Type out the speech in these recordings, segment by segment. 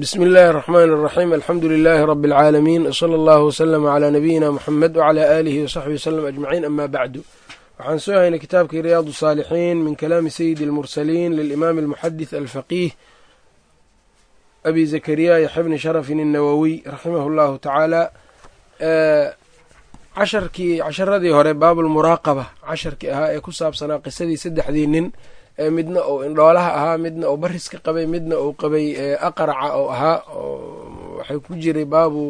bismi illaahi araxmaan araxiim alxamdu lilaahi rabi alcaalamiin wsala allahu wslama calaa nabiyina muxamed waclaa aalihi wasaxbi waslem ajmaciin ama bacdu waxaan soo haynay kitaabkii riyaadu saalixiin min kalaami sayidi almursaliin lilimaami almuxadis alfaqiih abi zakariya yaxya bni sharafin innawowiy raximah llahu tacaala casharkii casharadii hore baabulmuraaqaba casharkii ahaa ee ku saabsanaa qisadii saddexdii nin midna uu indhoolaha ahaa midna uu bariska qabay midna uu qabay aqraca oo ahaa waxay ku jiray baabu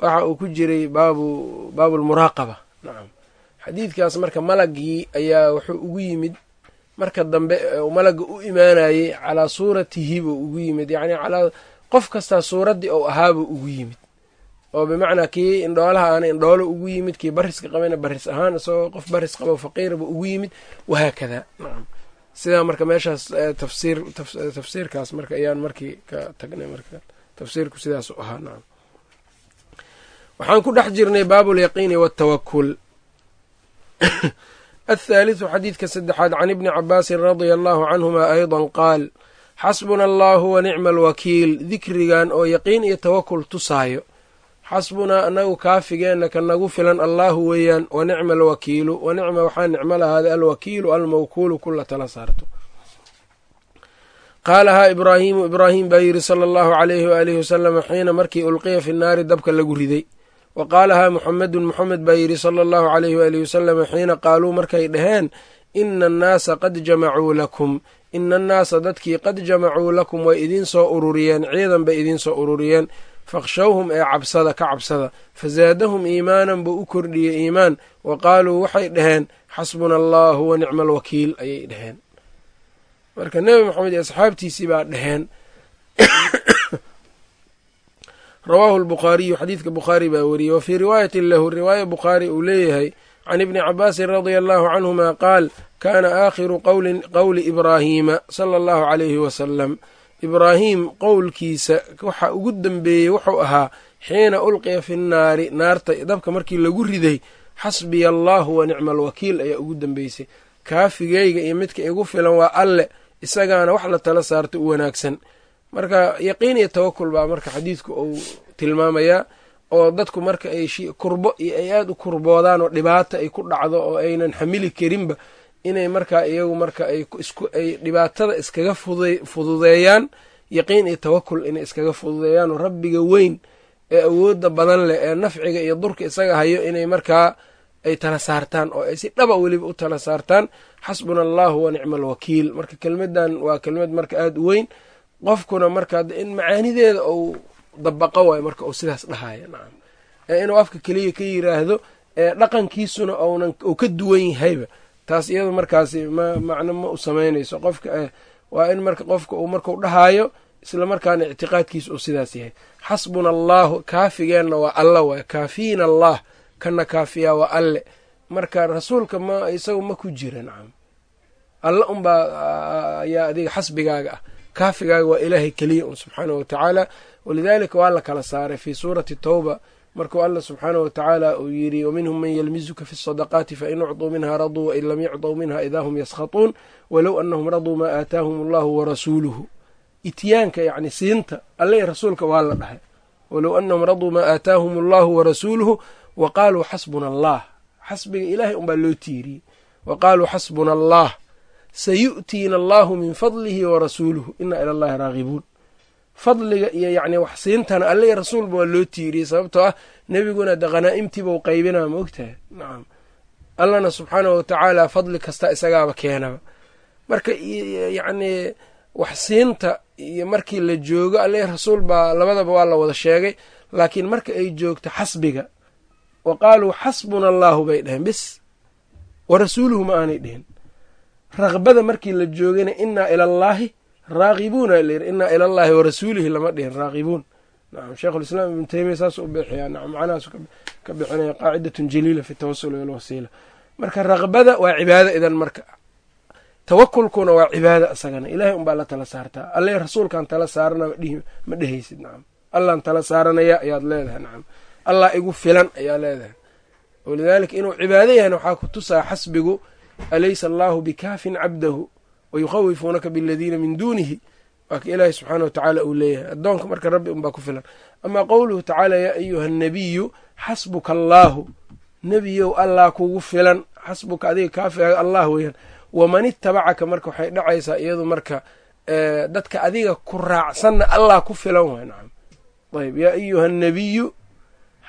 waxa uu ku jiray baabu baabulmuraaqaba nacam xadiidkaas marka malagii ayaa wuxuu ugu yimid marka dambe malaga u imaanayey calaa suuratihi buu ugu yimid. Yacni calaa qof kastaa suuraddii ou ahaabuu ugu yimid oo bimacnaa kii indhoolaha aana indhoolo ugu yimid kii bariska qabayna baris ahaan isagoo qof baris qabo faqiirba ugu yimid wahaakada nacam sidaa marka meeshaas tafsiir tafsiirkaas marka ayaan markii ka tagnay marka tafsiirku sidaas u ahaa. Nacam waxaan ku dhex jirnay baabulyaqiini waatawakul athaalitثu xadiidka saddexaad can ibni cabaasin radia allahu canhuma ayضa qaal xasbuna allahu wa nicma alwakiil dikrigan oo yaqiin iyo tawakul tusaayo xasbunaa anagu kaafigeenna ka nagu filan allaahu weeyaan wa nicma alwakiilu wa nicma waxaa nicmo lahaaday alwakiilu almawkuulu kula tala saarto. Qaalahaa ibraahiimu ibraahim baa yidhi sala allahu calayhi waaalihi wasalama xiina markii ulqiya fi naari dabka lagu riday. Wa qaalahaa muxamedun muxamed baa yidhi sala allahu calayhi waalihi wasalama xiina qaaluu markay dhaheen ina annaasa qad jamacuu lakum ina annaasa dadkii qad jamacuu lakum way idiin soo ururiyeen ciidan bay idiin soo ururiyeen fakhshawhum ee cabsada ka cabsada fazaadahum iimaanan buu u kordhiyey iimaan wa qaaluu waxay dhaheen xasbuna allahu wa nicma alwakiil ayay dhaheen marka nebi moxamed iyo asxaabtiisii baa dhaheen rawaahu lbukhaariyu xadiidka bukhaari baa weriyey wa fii riwaayatin lahu riwaaya bukhaari uu leeyahay can ibni cabaasin radia allahu canhuma qaal kaana aakhiru qowli ibraahiima sala allahu calayhi wasalam ibraahim qowlkiisa waxa ugu dambeeyey wuxuu ahaa xiina ulqiya fi nnaari naarta dabka markii lagu riday xasbiya allaahu wa nicma alwakiil ayaa ugu dambeysay. Kaafigeyga iyo midka igu filan waa alle isagaana wax la tala saarto u wanaagsan. Marka yaqiin iyo tawakul baa marka xadiidku uu tilmaamayaa oo dadku marka ay kurbo iyo ay aada u kurboodaan oo dhibaata ay ku dhacdo oo aynan xamili karinba inay markaa iyagu marka ay dhibaatada iskaga fududeeyaan yaqiin iyo tawakul inay iskaga fududeeyaan oo rabbiga weyn ee awoodda badan leh ee nafciga iyo durka isaga hayo inay markaa ay tala saartaan oo ay si dhaba weliba u tala saartaan. Xasbuna allahu wa nicma alwakiil marka kelmadan waa kelmad marka aada u weyn qofkuna marka in macaanideeda uu dabaqo waayo marka uu sidaas dhahaya nacam. Ee inuu afka keliya ka yiraahdo ee dhaqankiisuna ounan uu ka duwan yahayba taas iyado markaasi ma macno ma u samaynayso. Qofka waa in marka qofka uu marku dhahaayo isla markaana ictiqaadkiisa uu sidaas yahay. Xasbuna allaahu kaafigeenna waa alla waay. Kaafiina allah kana kaafiyaa waa alle. Marka rasuulka ma isagu ma ku jira nacam alla unbaa ayaa adiga xasbigaaga ah. Kaafigaaga waa ilaahay keliya un subxaanahu watacaala walidaalika waa la kala saaray fii suurati towba markuu alla subxaanahu watacaala uu yidhi waminhum man yelmizuka fi sadaqaati fain ucطuu minha raduu wain lam yucطuu minha idaa hum yaskhatuun walow anahum raduu maa aataahum allahu warasuuluhu ityaanka yacni siinta alle rasuulka waa la dhahay. Walow anahum raduu maa aataahum allahu warasuuluhu wa qaaluu xasbuna allah xasbiga ilaahay unbaa loo tiiriyey wa qaaluu xasbuna allah sayu'tiina allahu min fadlihi warasuuluhu ina ila allahi raagibuun fadliga iyo yacni wax siintana alle rasuulba waa loo tiiriyey sababtoo ah nebiguna de khanaa'imtiibau qaybinaa ma ogtahay? Nacam allana subxaanahu watacaala fadli kasta isagaaba keenaba. Marka yacnii wax siinta iyo markii la joogo alle rasuul baa labadaba waa la wada sheegay laakiin marka ay joogto xasbiga wa qaaluu xasbuna allaahu bay dheheen bis wa rasuuluhu ma aanay dhihin raqbada markii la joogayna innaa ila allaahi raaqibuuna layiri innaa ila allaahi wa rasuulihi lama dhihin raaqibuun nacam sheikhulislaam ibnu teymiya saasuu u bixiyaa nacam macnahaasu ka bixinaya qaacidatun jaliila fi tawasul walwasiila marka raqbada waa cibaado idan marka tawakulkuna waa cibaado isagana ilaahay unbaa la tala saartaa alle rasuulkaan tala saarana ma dhehaysid nacam allaan tala saaranaya ayaad leedahay nacam allah igu filan ayaa leedahay walidaalika inuu cibaado yahayna waxaa ku tusaa xasbigu alaysa allaahu bikaafin cabdahu wayukhawifuunaka biladiina min duunihi waa ka ilaahi subxaana wa tacaala uu leeyahay addoonka marka rabbi unbaa ku filan amaa qowluhu tacaala yaa ayuha annabiyu xasbuka allaahu nebiyow allah kugu filan xasbuka adiga kaafiga allah weeyaan waman itabacaka marka waxay dhacaysaa iyadu marka dadka adiga ku raacsanna allah ku filan waay nacam ayb yaa ayuha annabiyu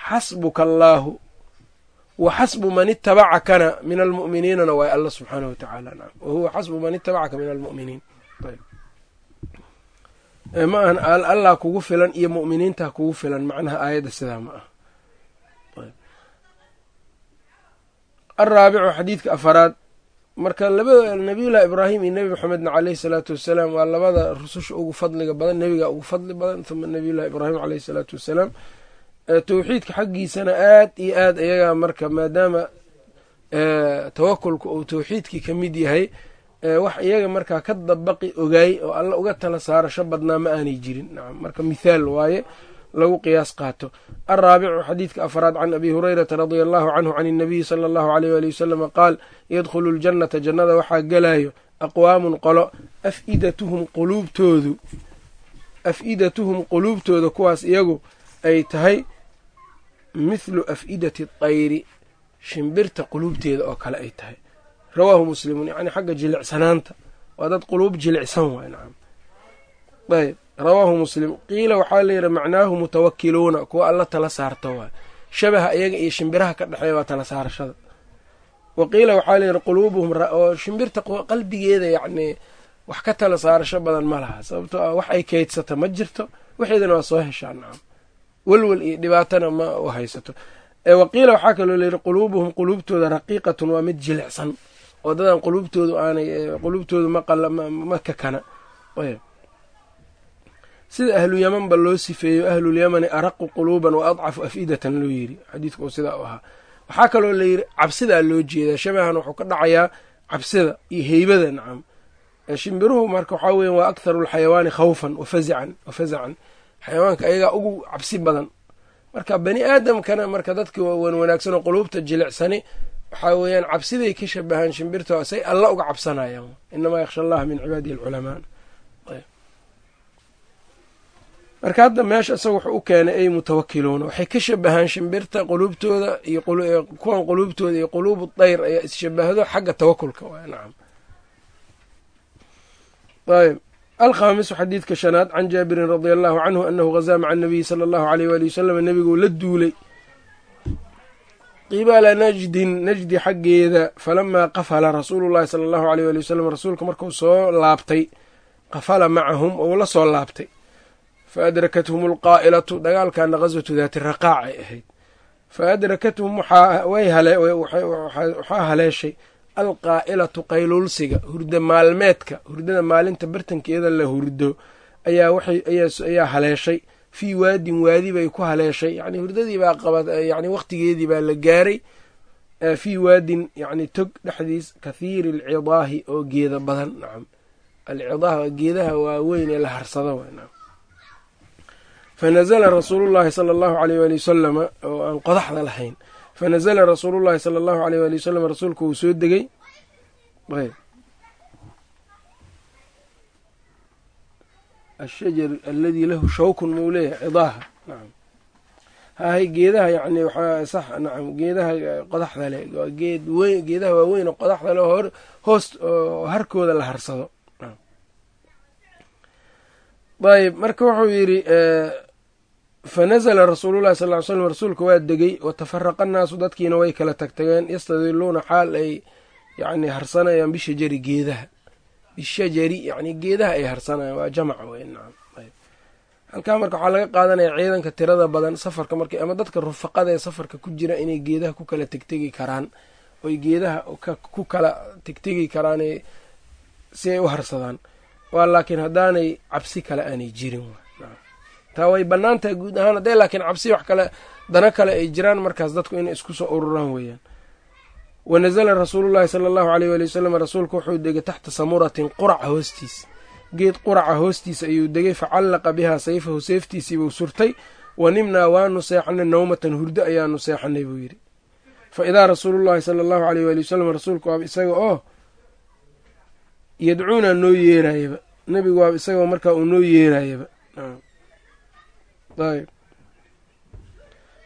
xasbuka allaahu wa xasbu man itabacakana min almu'miniinana waay alla subxaanahu watacaala nacam wa huwa xasbu man itabacaka min almu'miniin. Ayb ma ahan allah kugu filan iyo mu'miniinta kugu filan macnaha aayadda sidaa ma ah alraabicu xadiidka afaraad marka labada nabiyullahi ibraahim iyo nebi maxamedna caleyhi salaatu wassalaam waa labada rususha ugu fadliga badan nebiga ugu fadli badan huma nabiyullahi ibraahim caleyhi salaatu wassalaam towxiidka xaggiisana aad iyo aad iyagaa marka maadaama tawakulka uu towxiidkii ka mid yahay wax iyaga markaa ka dabaqi ogaay oo alla uga tala saarasho badnaa ma aanay jirin. Nacam marka mithaal waaye lagu qiyaas qaato. Alraabicu xadiidka afraad can abi hurayrata radia allahu canhu can inabiyi sala allahu aleyh waali wasalama qaal yadkhulu ljannata jannada waxaa gelayo aqwaamun qolo afidatuhum quluubtoodu af-idatuhum quluubtooda kuwaas iyagu ay tahay mithlu af-idati tayri shimbirta quluubteeda oo kale ay tahay. Rawaahu muslimun yacni xagga jilicsanaanta. Waa dad quluub jilicsan waay nacam ayb rawaahu muslim qiila waxaa layidhi macnaahu mutawakiluuna kuwa alla tala saarta waay. Shabaha iyaga iyo shimbiraha ka dhexeeya waa tala saarashada. Wa qiila waxaa layidhi quluubuhum oo shimbirta qalbigeeda yacnii wax ka tala saarasho badan ma laha sababtoo ah wax ay kaydsata ma jirto waxeedana waa soo heshaa nacam welwel iyo dhibaatana ma u haysato. Waqiila waxaa kaloo layidhi quluubuhum quluubtooda raqiiqatun waa mid jilicsan. Oo dadan quluubtoodu aanay quluubtoodu ma kakana sida ahlu yamanba loo sifeeyo ahlulyamani araqu quluuban wa adcafu af-idatan loo yiri xadiidka sidaa u ahaa. Waxaa kaloo layidhi cabsidaa loo jeedaa. Shabahan wuxuu ka dhacayaa cabsida iyo heybada nacam shimbiruhu marka waxaa weya waa aktharu alxayawaani khawfan wafazacan xayawaanka ayagaa ugu cabsi badan. Marka bani aadamkana marka dadki wan wanaagsan oo quluubta jilicsani waxaa weeyaan cabsiday ka shabahaan shimbirta say alla uga cabsanayaan. Inamaa yaksha allaha min cibaadihi alculamaa marka hadda meesha isaga wuxuu u keenay ay mutawakiluuna waxay ka shabahaan shimbirta quluubtooda iyo kuwan quluubtooda iyo quluubu dayr ayaa isshabahdo xagga tawakulka nacam ayb alkhaamisu xadiidka shanaad can jaabirin radia allahu canhu anahu hazaa maca anabiyi sala allahu aleyh waali wasalam nebiguu la duulay. Qibala najdin najdi xaggeeda falamaa qafala rasuulu llahi sala allahu aleyh waali wasalam rasuulka markuu soo laabtay qafala macahum ou la soo laabtay. Fa adrakathum alqaa'ilatu dagaalkana qaswatu daati raqaac ay ahayd. Fa adrakathum waxaa haleeshay alqaa'ilatu qayluulsiga hurda maalmeedka hurdada maalinta bartankeeda la hurdo ayaa haleeshay. Fii waadin waadi bay ku haleeshay. Yani hurdadii baa qaba yani waqtigeedii baa la gaaray. Fii waadin yani tog dhexdiis kathiiri alcidaahi oo geeda badan. Nacam alcidaah geedaha waaweyn ee la harsado nacam fanazla rasuulu llahi sala allahu aleyh waali wasalama oo aan qodaxda lahayn fanazla rasuulu llahi sala allahu aleyh waali wasalam rasuulka uu soo degay ayb ashajar aladii lahu shawkun mau leeyahay cidaaha nacam hahay geedaha yani waxaa sax nacam geedaha qodaxda leh geed weyn geedaha waaweyn oo qodaxda leh hor hoos oo harkooda la harsado ayb marka wuxuu yidhi fanazla rasuulu llahi sal ly slam rasuulka waa degay watafaraqa annaasu dadkiina way kala tagtageen yastadiluuna xaal ay yani harsanayaan bishajari geedaha bishajari yani geedaha ay harsanayaan waa jamac wey halkaa marka waxaa laga qaadanaya ciidanka tirada badan safarka marka ama dadka rufaqada ee safarka ku jira inay geedaha ku kala tegtegi karaan oy geedaha ku kala tegtegi karaan si ay u harsadaan waa laakiin haddaanay cabsi kale aanay jirin taa way bannaan tahay guud ahaan hadday laakiin cabsi wax kale dano kale ay jiraan markaas dadku inay isku soo ururaan weeyaan. Wanazala rasuulu llahi sala allahu aleyh waali wasalam rasuulka wuxuu degay taxta samuratin quraca hoostiis. Geed quraca hoostiisa ayuu degay facallaqa bihaa sayfahu seeftiisiibuu surtay. Wa nimnaa waanu seexanay nawmatan hurdo ayaanu seexanay buu yidhi. Fa idaa rasuulu llahi sala allahu aleyh waali wasalam rasuulku waaba isaga oo yadcuuna noo yeerayaba. Nebigu waa isagoo markaa uu noo yeerayaba ayb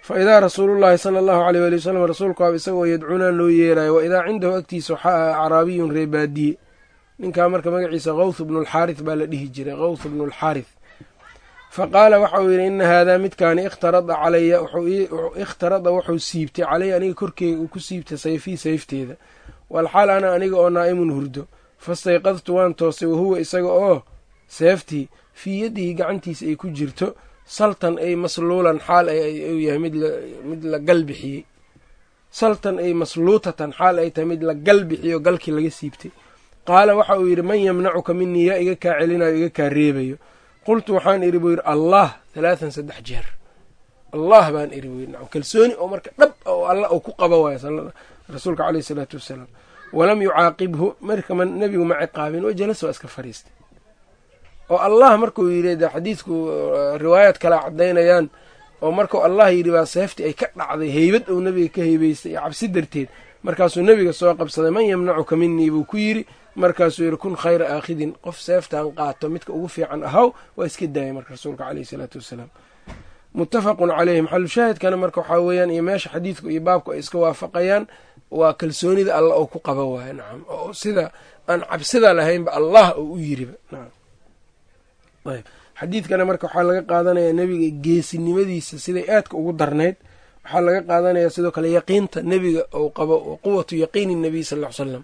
fa idaa rasuulullaahi sala allahu aleyh waali wasalam rasuulku waaba isagoo yadcuuna noo yeerayo wa idaa cindahu agtiisa waxaa ah acraabiyun reebaadiye ninkaa marka magaciisa kawth bnulxaarith baa la dhihi jiray kawth bnulxaarith fa qaala waxa uu yidhi ina haadaa midkaani ikhtarada calaya ikhtarada wuxuu siibtay calaya aniga korkeyga uu ku siibtay sayfii sayfteeda walxaal ana aniga oo naa'imun hurdo fastayqadtu waan toosay wahuwa isaga oo seeftii fii yadihi gacantiisa ay ku jirto saltan ay masluulan xaal u yahay mid la gal bixiyey saltan ay masluutatan xaal ay tahay mid la gal bixiyo galkii laga siibtay. Qaala waxa uu yidhi man yamnacuka minii yaa iga kaa celinayo iga kaa reebayo. Qultu waxaan idhi buu yidhi allah halaatan saddex jeer. Allah baan idhi buu yidhi kalsooni oo marka dhab oo alla uu ku qaba waayo rasuulka caleyhi isalaatu wassalaam walam yucaaqibhu marka nebigu ma ciqaabin oo jalas waa iska fariistay oo allah markuu yidhi xadiidku riwaayaad kale caddaynayaan oo markuu allah yidhi baa seeftii ay ka dhacday heybad uu nebiga ka heybaystay iyo cabsi darteed. Markaasuu nebiga soo qabsaday man yamnacuka minii buu ku yidhi. Markaasuu yidhi kun khayra aakhidin. Qof seeftan qaato midka ugu fiican ahaw waa iska daayay marka rasuulka caleyhi isalaatu wassalaam muttafaqun caleyhi maxalushaahidkana marka waxaa weeyaan iyo meesha xadiidku iyo baabku ay iska waafaqayaan waa kalsoonida allah oo ku qaba waayo nacam oo sida aan cabsida lahaynba allah oo u yiriba nacam xadiidkana marka waxaa laga qaadanayaa nebiga geesinimadiisa siday aadka ugu darnayd. Waxaa laga qaadanayaa sidoo kale yaqiinta nebiga ou qabo quwatu yaqiini nabiy sal ll ly slam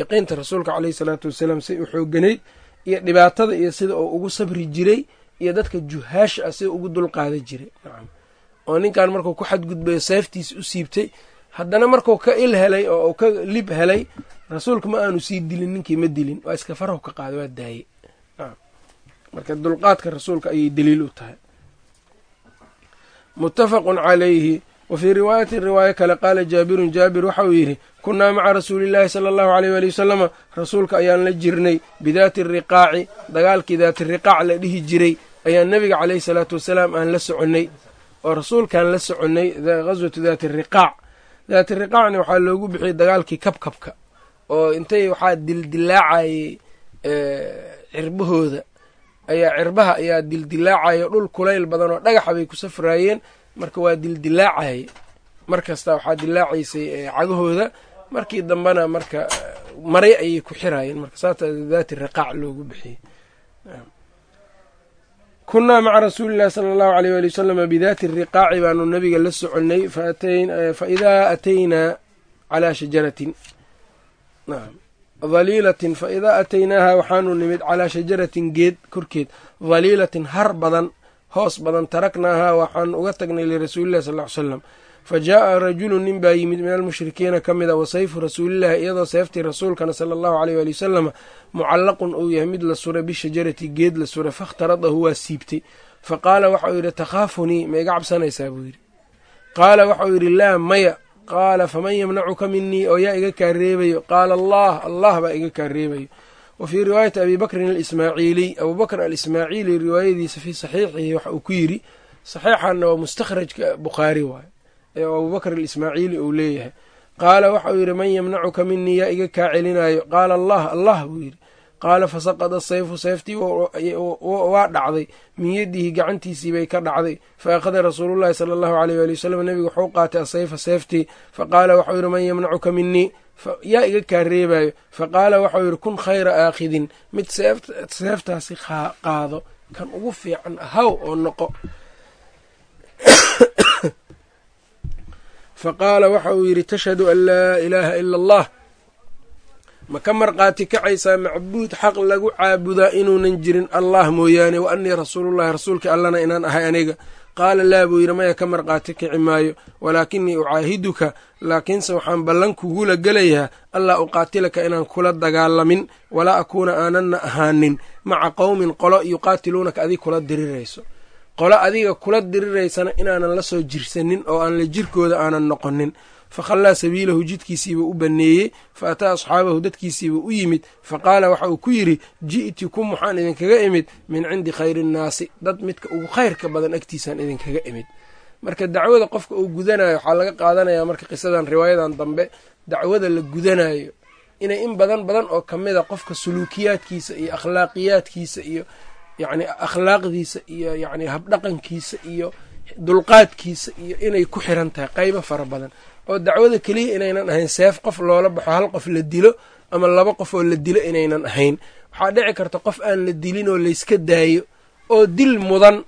yaqiinta rasuulka caleyhi salaatu wasalaam say u xooganayd iyo dhibaatada iyo sida uu ugu sabri jiray iyo dadka juhaasha ah sida ugu dulqaada jiray. Nacam oo ninkan markuu ku xadgudbayo seeftiisa u siibtay haddana markuu ka il helay oo ka lib helay rasuulka ma aanu sii dilin ninkii ma dilin. Waa iska farahu ka qaaday waa daaye marka dulqaadka rasuulka ayay daliil u tahay. Muttafaqun calayhi wa fii riwaayatin riwaayo kale qaala jaabirun jaabir waxa uu yidhi kunnaa maca rasuulillaahi sala allahu aleyh waali wasalama rasuulka ayaan la jirnay bidaati riqaaci dagaalkii daati riqaac la dhihi jiray ayaan nebiga caleyhi salaatu wasalaam aan la soconnay oo rasuulkaan la soconnay ghaswatu daati riqaac. Daati riqaacna waxaa loogu bixiyey dagaalkii kabkabka oo intay waxaa dildilaacayey cirbahooda ayaa cirbaha ayaa dildilaacayo dhul kulayl badan oo dhagaxa bay ku safraayeen. Marka waa dildilaacaye mar kasta waxaa dilaacaysay cagahooda. Markii dambena marka maray ayay ku xiraayeen marka saata daati riqaac loogu bixiyey. Kunnaa maca rasuulillahi sala allahu aleyh waali wasalama bidaati riqaaci baanu nabiga la soconnay fa idaa ataynaa calaa shajaratin dhaliilatin fa idaa ataynaaha waxaanu nimid calaa shajaratin geed korkeed dhaliilatin har badan hoos badan taraknaahaa waxaanu uga tagnay lirasuulillahi sal ly slam fa jaa'a rajulu nin baa yimid min almushrikiina ka mid a wa sayfu rasuulillahi iyadoo seeftii rasuulkana sala allahu aleyh waali wasalama mucallaqun uu yahay mid la suray bishajarati geed la suray fakhtaradahu waa siibtay. Fa qaala waxauu yidhi takhaafunii ma iga cabsanaysaa? buu yidhi. Qaala waxauu yidhi laa maya qaala faman yamnacuka minii oo yaa iga kaa reebayo qaala allah allah baa iga kaa reebayo wa fii riwaayati abi bakrin alismaaciiliy abuu bakr alismaaciili riwaayadiisa fii saxiixihi waxa uu ku yidhi saxiixanna waa mustakhrajka bukhaari waayo ee abuu bakr alismaaciili uu leeyahay. Qaala waxa uu yidhi man yamnacuka minii yaa iga kaa celinaayo qaala allah allah buu yidhi qaala fasaqada sayfu sayftii waa dhacday. Min yadihi gacantiisii bay ka dhacday. Fa akhada rasuulullahi sala allahu aleyh waali wasalam nebigu wuxuu qaatay asayfa seeftii. Faqaala waxau yidhi man yamnacuka minii yaa iga kaa reebayo faqaala waxau yidhi kun khayra aakhidin. Mid seeftaasi qaado. Kan ugu fiican haw oo noqo. Faqaala waxa uu yidhi tashhadu an laa ilaaha ila allah ma ka marqaati kacaysaa macbuud xaq lagu caabudaa inuunan jirin? Allah mooyaane wa annii rasuulullahi rasuulkii allana inaan ahay aniga. Qaala laa buu yidhi maya ka marqaati kici maayo. Walaakinii ucaahiduka laakiinse waxaan ballan kugula gelayaa allaa uqaatilaka inaan kula dagaalamin walaa akuuna aananna ahaanin. Maca qowmin qolo yuqaatiluunaka adig kula dirirayso. Qolo adiga kula diriraysana inaanan la soo jirsanin oo aan la jirkooda aanan noqonin fakhallaa sabiilahu jidkiisiiba u banneeyey fa ataa asxaabahu dadkiisiiba u yimid fa qaala waxa uu ku yidhi ji'tikum waxaan idinkaga imid min cindi khayri innaasi dad midka ugu khayrka badan agtiisaan idinkaga imid. Marka dacwada qofka uu gudanayo waxaa laga qaadanayaa marka qisadan riwaayadan dambe dacwada la gudanayo inay in badan badan oo ka mid a qofka suluukiyaadkiisa iyo akhlaaqiyaadkiisa iyo yacni akhlaaqdiisa iyo yacni habdhaqankiisa iyo dulqaadkiisa iyo inay ku xiran tahay qaybo fara badan oo dacwada keliya inaynan ahayn seef qof loola baxo hal qof la dilo ama laba qof oo la dilo inaynan ahayn. Waxaa dhici karta qof aan la dilin oo layska daayo oo dil mudan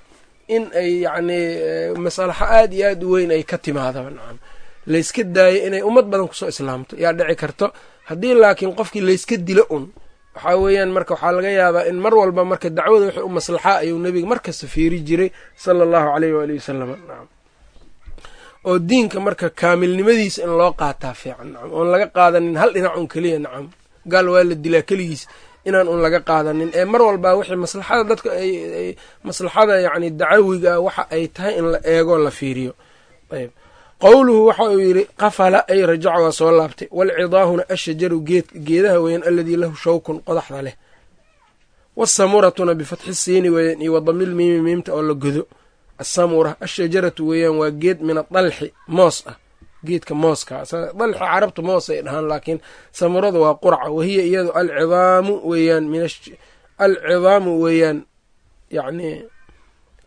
in ay yacnii masalaxo aada iyo aada u weyn ay ka timaadaba nacam. Layska daayo inay ummad badan ku soo islaamto. Yaa dhici karto haddii laakiin qofkii layska dilo un waxaa weeyaan marka waxaa laga yaabaa in mar walba marka dacwada wixii u maslaxa ayuu nebiga markasta fiiri jiray sala allahu caleyh waalihi wasalam nacam oo diinka marka kaamilnimadiisa in loo qaataa fiican. Nacam oon laga qaadanin hal dhinac un keliya nacam gaal waa la dilaa keligiis inaan un laga qaadanin. Ee mar walba wixii maslaxada dadka maslaxada yacni dacawiga waxa ay tahay in la eego la fiiriyo. Ayb qowluhu waxa uu yidhi qafala ay rajaca waa soo laabtay. Walcidaahuna ashajaru geed geedaha weeyaan aladii lahu shawkun qodaxda leh. Wasamuratuna bifatxi siini weeyaan iyo wadamil miimi miimta oo la godo. Asamura ashajaratu weeyaan waa geed min adalxi moos ah. Geedka mooska dalxi carabtu moos ay dhahaan laakiin samuradu waa qurca wahiya iyadu alcidaamu weeyaan alcidaamu weeyaan yacnii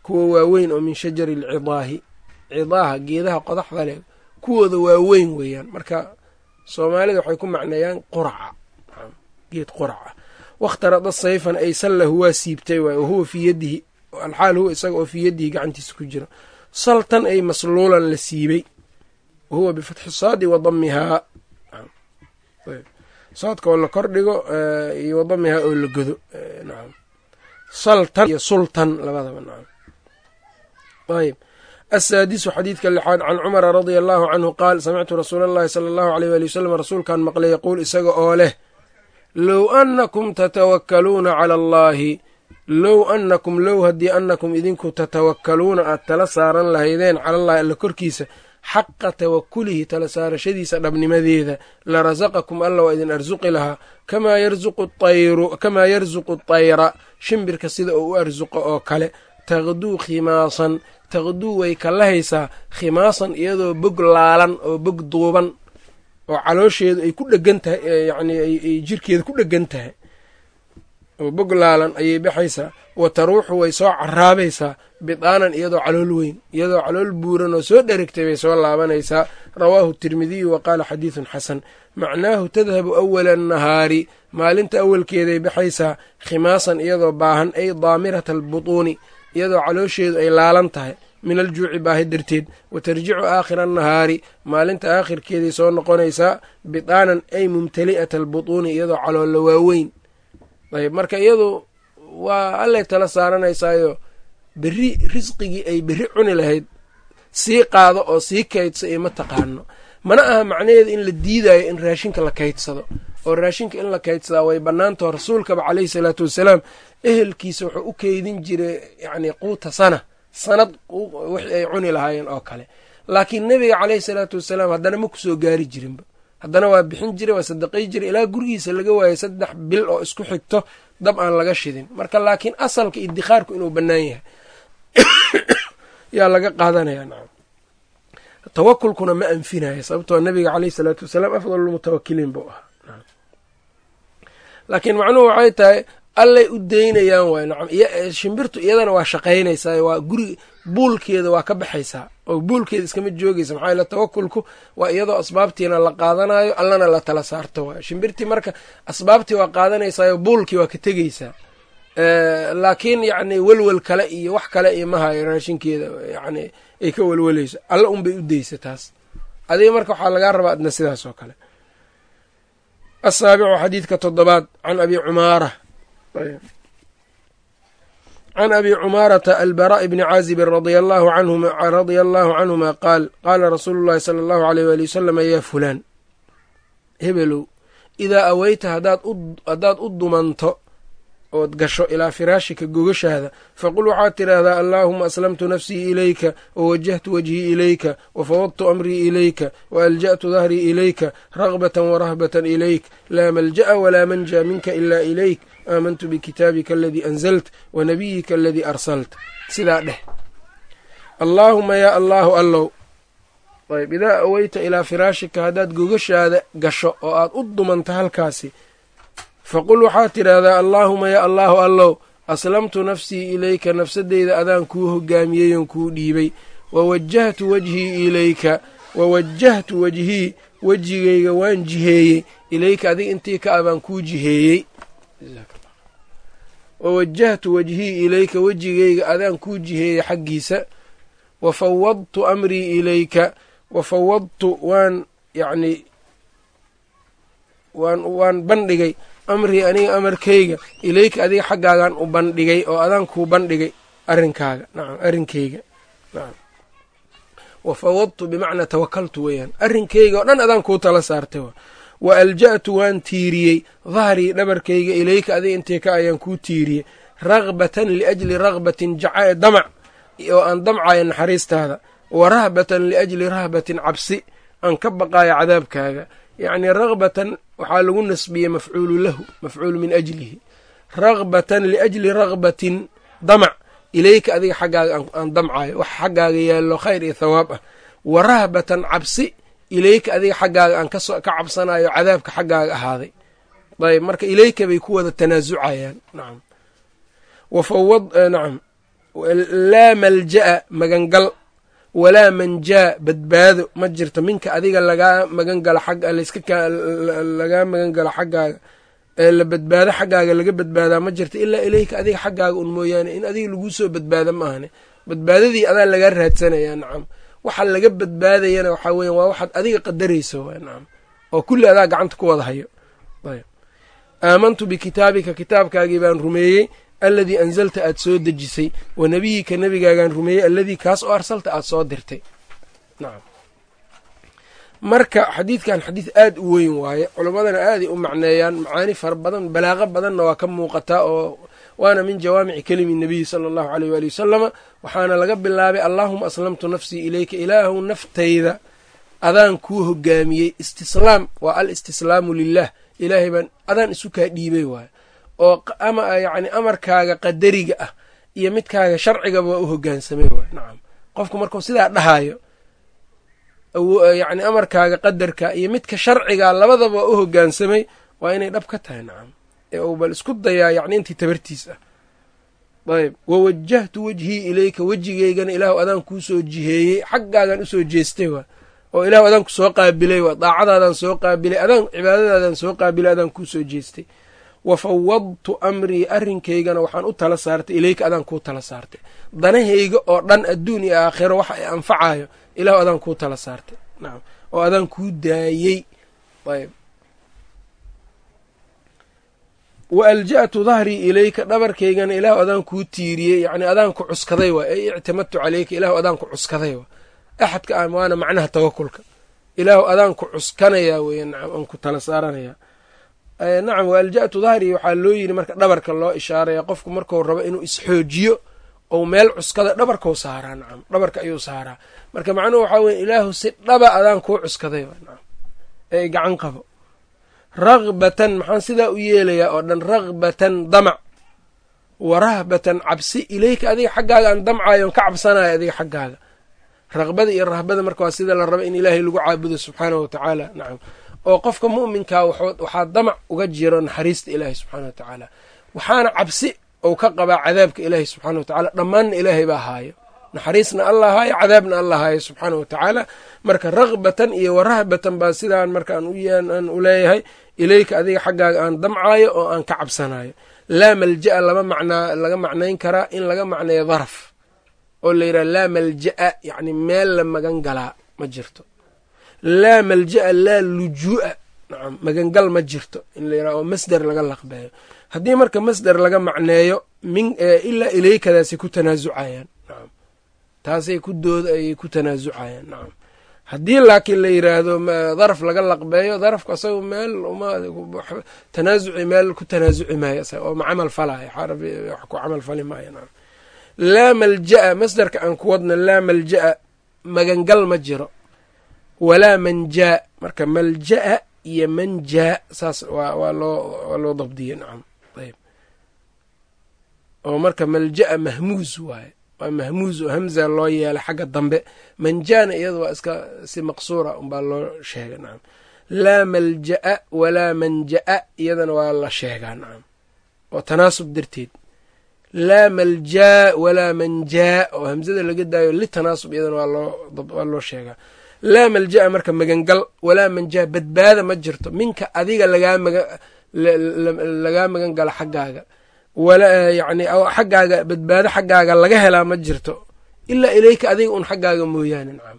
kuwa waaweyn oo min shajari alcidaahi cidaaha geedaha qodaxda leh kuwooda waaweyn weeyaan. Marka soomaalida waxay ku macneeyaan quraca. Geed quraca. Wakhtarada sayfan ay sallahu waa siibtay waay wahuwa fii yadihi alxaal huwa isaga oo fii yadihi gacantiisa ku jira. Saltan ay masluulan la siibay wahuwa bifatxi saadi wa damihaa saadka oo la kordhigo iyo wadamihaa oo la godo. Nacam saltan iyo sultan labadaba nacam ayb asaadisu xadiidka lixaad can cumara radia allahu canhu qaal samictu rasuula allahi sala allahu aleyh waali wasalam rasuulkan maqlay yaquul isaga oo leh low annakum tatawakkaluuna cala allaahi low annakum low haddii annakum idinku tatawakkaluuna aad tala saaran lahaydeen cala allahi alla korkiisa xaqa tawakulihi tala saarashadiisa dhabnimadeeda la rasaqakum alla waa idin arsuqi lahaa kamaa yarsuqu tayra shimbirka sida uu u arsuqo oo kale taqduu khimaasan taqduu way kalahaysaa khimaasan iyadoo bog laalan oo bog duuban oo caloosheedu ay ku dhegan tahay yacni ay jirkeeda ku dhegan tahay. Oo bog laalan ayay baxaysaa wa taruuxu way soo caraabaysaa bidaanan iyadoo calool weyn iyadoo calool buuran oo soo dherigtay bay soo laabanaysaa. Rawaahu tirmidiyu wa qaala xadiidun xasan macnaahu tadhabu awala annahaari maalinta awalkeeday baxaysaa khimaasan iyadoo baahan ay daamirata albutuuni iyadoo caloosheedu ay laalan tahay. Min aljuuci baahi darteed wa tarjicu aakhira annahaari maalinta aakhirkeeday soo noqonaysaa bidaanan ay mumtali'ata albutuuni iyadoo caloolla waaweyn. Ayb marka iyadu waa allay tala saaranaysaayo berri risqigii ay berri cuni lahayd sii qaado oo sii kaydso ma taqaano. Mana aha macnaheedu in la diidayo in raashinka la kaydsado. Oo raashinka in la kaydsadaa way bannaantaho rasuulkaba caleyhi salaatu wasalaam ehelkiisa wuxuu u keydin jiray yacni quuta sana sanad wixii ay cuni lahaayeen oo kale. Laakiin nebiga caleyhi salaatu wasalaam haddana ma ku soo gaari jirinba. Haddana waa bixin jiray waa sadaqay jiray ilaa gurigiisa laga waayay saddex bil oo isku xigto dab aan laga shidin. Marka laakiin asalka iddikhaarku inuu bannaan yahay. Yaa laga qaadanaya nacam tawakulkuna ma anfinaya sababtoo nabiga caleyhi salaatu wasalaam afdalulmutawakiliin buu ahaa. Laakiin macnuhu waxay tahay allay u daynayaan waay nacam shimbirtu iyadana waa shaqaynaysaa waa guri buulkeeda waa ka baxaysaa. Oo buulkeeda iskama joogaysa maxaa yaele tawakulku waa iyadoo asbaabtiina la qaadanayo allana la tala saarto waay. Shimbirtii marka asbaabtii waa qaadanaysaayo buulkii waa ka tegeysaa laakiin yacni welwel kale iyo wax kale iyo mahayo raashinkeeda yacni ay ka welweleyso alla unbay u daysa taas adiga marka waxaa lagaa rabaa adna sidaas oo kale. Asaabicu xadiidka toddobaad can abi cumaara can abi cumaarata albaraء bni caazibin radia allahu canhuma qaal qaala rasuulu llahi sala allahu aleyh waali wasalama yaa fulaan hebelow idaa aweyta haddaad u dumanto ood gasho ilaa firaashika gogashaada faqul waxaad tidhaahdaa allaahuma aslamtu nafsii ilayka wawajahtu wajhii ilayka wafawadtu amrii ilayka waalja'tu dahrii ilayka ragbatan warahbatan ilayk laa malja'a walaa manja minka ilaa ilayk aamantu bikitaabika aladii anzalt wanabiyika aladii arsalt. Sidaa dheh. Allaahuma yaa allaahu allow. Ayb idaa aweyta ilaa firaashika haddaad gogashaada gasho oo aad u dumanta halkaasi faqul waxaad tidhaahdaa allaahuma yaa allaahu allow aslamtu nafsii ilayka nafsadeyda adaan kuu hogaamiyeyon kuu dhiibay wawajahtu wajhii ilayka wawajahtu wajhii wejigayga waan jiheeyey ilayka adiga intii ka a baan kuu jiheeyey wawajahtu wajhii ilayka wejigayga adaan kuu jiheeyey xaggiisa wa fawadtu amrii ilayka wa fawadtu waan yacnii waan waan bandhigay amrii aniga amarkayga ilayka adiga xaggaagaan u bandhigay oo adaan kuu bandhigay arrinkaaga nacam arrinkayga nacam wa fawadtu bimacnaa tawakaltu weeyaan arrinkayga oo dhan adaan kuu tala saartay wa alja'tu waan tiiriyey. Dahrii dhabarkayga ilayka adiga intee ka ayaan kuu tiiriyey. Ragbatan liajli ragbatin jaca damac oo aan damcayo naxariistaada. Wa rahbatan liajli rahbatin cabsi aan ka baqaayo cadaabkaaga. Yacnii ragbatan waxaa lagu nasbiyey mafcuulu lahu mafcuulu min ajlihi. Ragbatan liajli ragbatin damac ilayka adiga xaggaaga aan damcayo wax xaggaaga yaallo khayr iyo thawaab ah. Wa rahbatan cabsi ilayka adiga xaggaaga aan ka cabsanayo cadaabka xaggaaga ahaaday. Ayb marka ilayka bay ku wada tanaasucayaan. Nacam wafawad nacam laa malja'a magangal walaa manjaa badbaado. Ma jirto minka adiga lagaa magan galo xagga layska lagaa magan galo xaggaaga la badbaado xaggaaga laga badbaadaa ma jirto. Ilaa ilayka adiga xaggaaga un mooyaane in adiga laguu soo badbaado ma ahane. Badbaadadii adaa lagaa raadsanayaa nacam waxa laga badbaadayana waxaa weya waa waxaad adiga qadarayso w nacam oo kulli adaa gacanta ku wada hayo. Ayb. Aamantu bikitaabika kitaabkaagii baan rumeeyey alladii anzalta aad soo dejisay wa nebiyika nebigaagaan rumeeyey alladii kaas oo arsalta aad soo dirtay. Nacam marka xadiidkan xadiid aad u weyn waaye culammadana aaday u macneeyaan macaani fara badan balaaqo badanna waa ka muuqataa oo waana min jawaamici kelimi nabiyi sala allahu aleyh waali wasalama waxaana laga bilaabay allaahuma aslamtu nafsii ilayka ilaahu naftayda. Adaan kuu hogaamiyey istislaam waa al istislaamu lilah ilaahay baan adaan isu kaa dhiibay waayo oo ama yacni amarkaaga qadariga ah iyo midkaaga sharcigaba waa u hogaansamay waay. Nacam qofku markuu sidaa dhahaayo yacni amarkaaga qadarka iyo midka sharciga labadaba waa u hogaansamay waa inay dhab ka tahay. Nacam ee uu bal isku dayaa yacni intii tabartiis ah. Ayb wawajahtu wejhii ilayka wejigaygana ilaahu adaan kuu soo jiheeyey xaggaagan u soo jeestay waa. Oo ilaahu adaan ku soo qaabilay waa daacadaadaan soo qaabilay adaan cibaadadaadaan soo qaabilay adaan kuu soo jeestay. Wa fawadtu amrii arrinkaygana waxaan u tala saartay ilayka adaan kuu tala saartay. Danahayga oo dhan adduun iyo aakhiro waxa ay anfacayo ilaahu adaan kuu tala saartay. Nacam oo adaan kuu daayey. Ayb wa alja'tu dahrii ilayka dhabarkaygana ilaahu adaan kuu tiiriyey. Yacni adaan ku cuskaday waa ay ictimadtu caleyka ilaahu adaan ku cuskaday waa. Axadka ah waana macnaha tawakulka ilaahu adaan ku cuskanayaa weeye nacam aan ku tala saaranayaa. Nacam wa alja'tu dahrii waxaa loo yidhi marka dhabarka loo ishaaraya qofku marku rabo inuu isxoojiyo ou meel cuskada dhabarkau saaraa nacam dhabarka ayuu saaraa. Marka macnuhu waxaa weye ilaahu si dhaba adaan kuu cuskaday nacam. Ee gacan qabo ragbatan maxaan sidaa u yeelayaa oo dhan ragbatan damac. Wa rahbatan cabsi ilayka adiga xaggaaga aan damcayo ka cabsanayo adiga xaggaaga. Raqbada iyo rahbada marka waa sida la raba in ilaahay lagu caabudo subxaanahu watacaala nacam oo qofka mu'minkaa waxaa damac uga jiro naxariista ilaahay subxaana wa tacaala. Waxaana cabsi ou ka qabaa cadaabka ilaahay subxaana wa tacaala. Dhammaanna ilaahay baa haayo. Naxariisna alla haayo cadaabna alla haayo subxaana wa tacaala. Marka ragbatan iyo warahbatan baa sidaan marka aan u leeyahay ilayka adiga xaggaaga aan damcaayo oo aan ka cabsanayo laa malja'a lama macnaa laga macnayn karaa in laga macneeyo daraf oo la yidhaha laa malja'a yacni meel la magan galaa ma jirto. Laa malja'a laa lujuu'a nacam magangal ma jirto. In la yidhaha oo masder laga laqbeeyo. Haddii marka masder laga macneeyo min ilaa ilaykadaasay ku tanaasucayaan nacam. Taasay ku dooda ayay ku tanaasucayaan nacam haddii laakiin la yidhaahdo daraf laga laqbeeyo darafku asaga meel tanaasuci meel ku tanaasuci maayo oo ma camal falaayo wax ku camal fali maayo laa malja'a masdarka aan ku wadna laa malja'a magangal ma jiro. Walaa manjaa marka malja'a iyo manjaa saas waa loo dabdiye nacam ayb oo marka malja'a mahmuus waaye waa mahmuuz oo hamza loo yeelay xagga dambe. Manjaana iyada waa iska si maqsuura unbaa loo sheegay nacam laa malja'a walaa manja'a iyadana waa la sheegaa nacam oo tanaasub darteed. Laa maljaa walaa manjaa oo hamzada laga daayo litanaasub iyadana waa loo sheegaa. Laa malja'a marka magangal walaa manjaa badbaada ma jirto. Minka adiga lagaa magan galo xaggaaga yani xaggaaga badbaado xaggaaga laga helaa ma jirto. Ilaa ileyka adiga un xaggaaga mooyaane nacam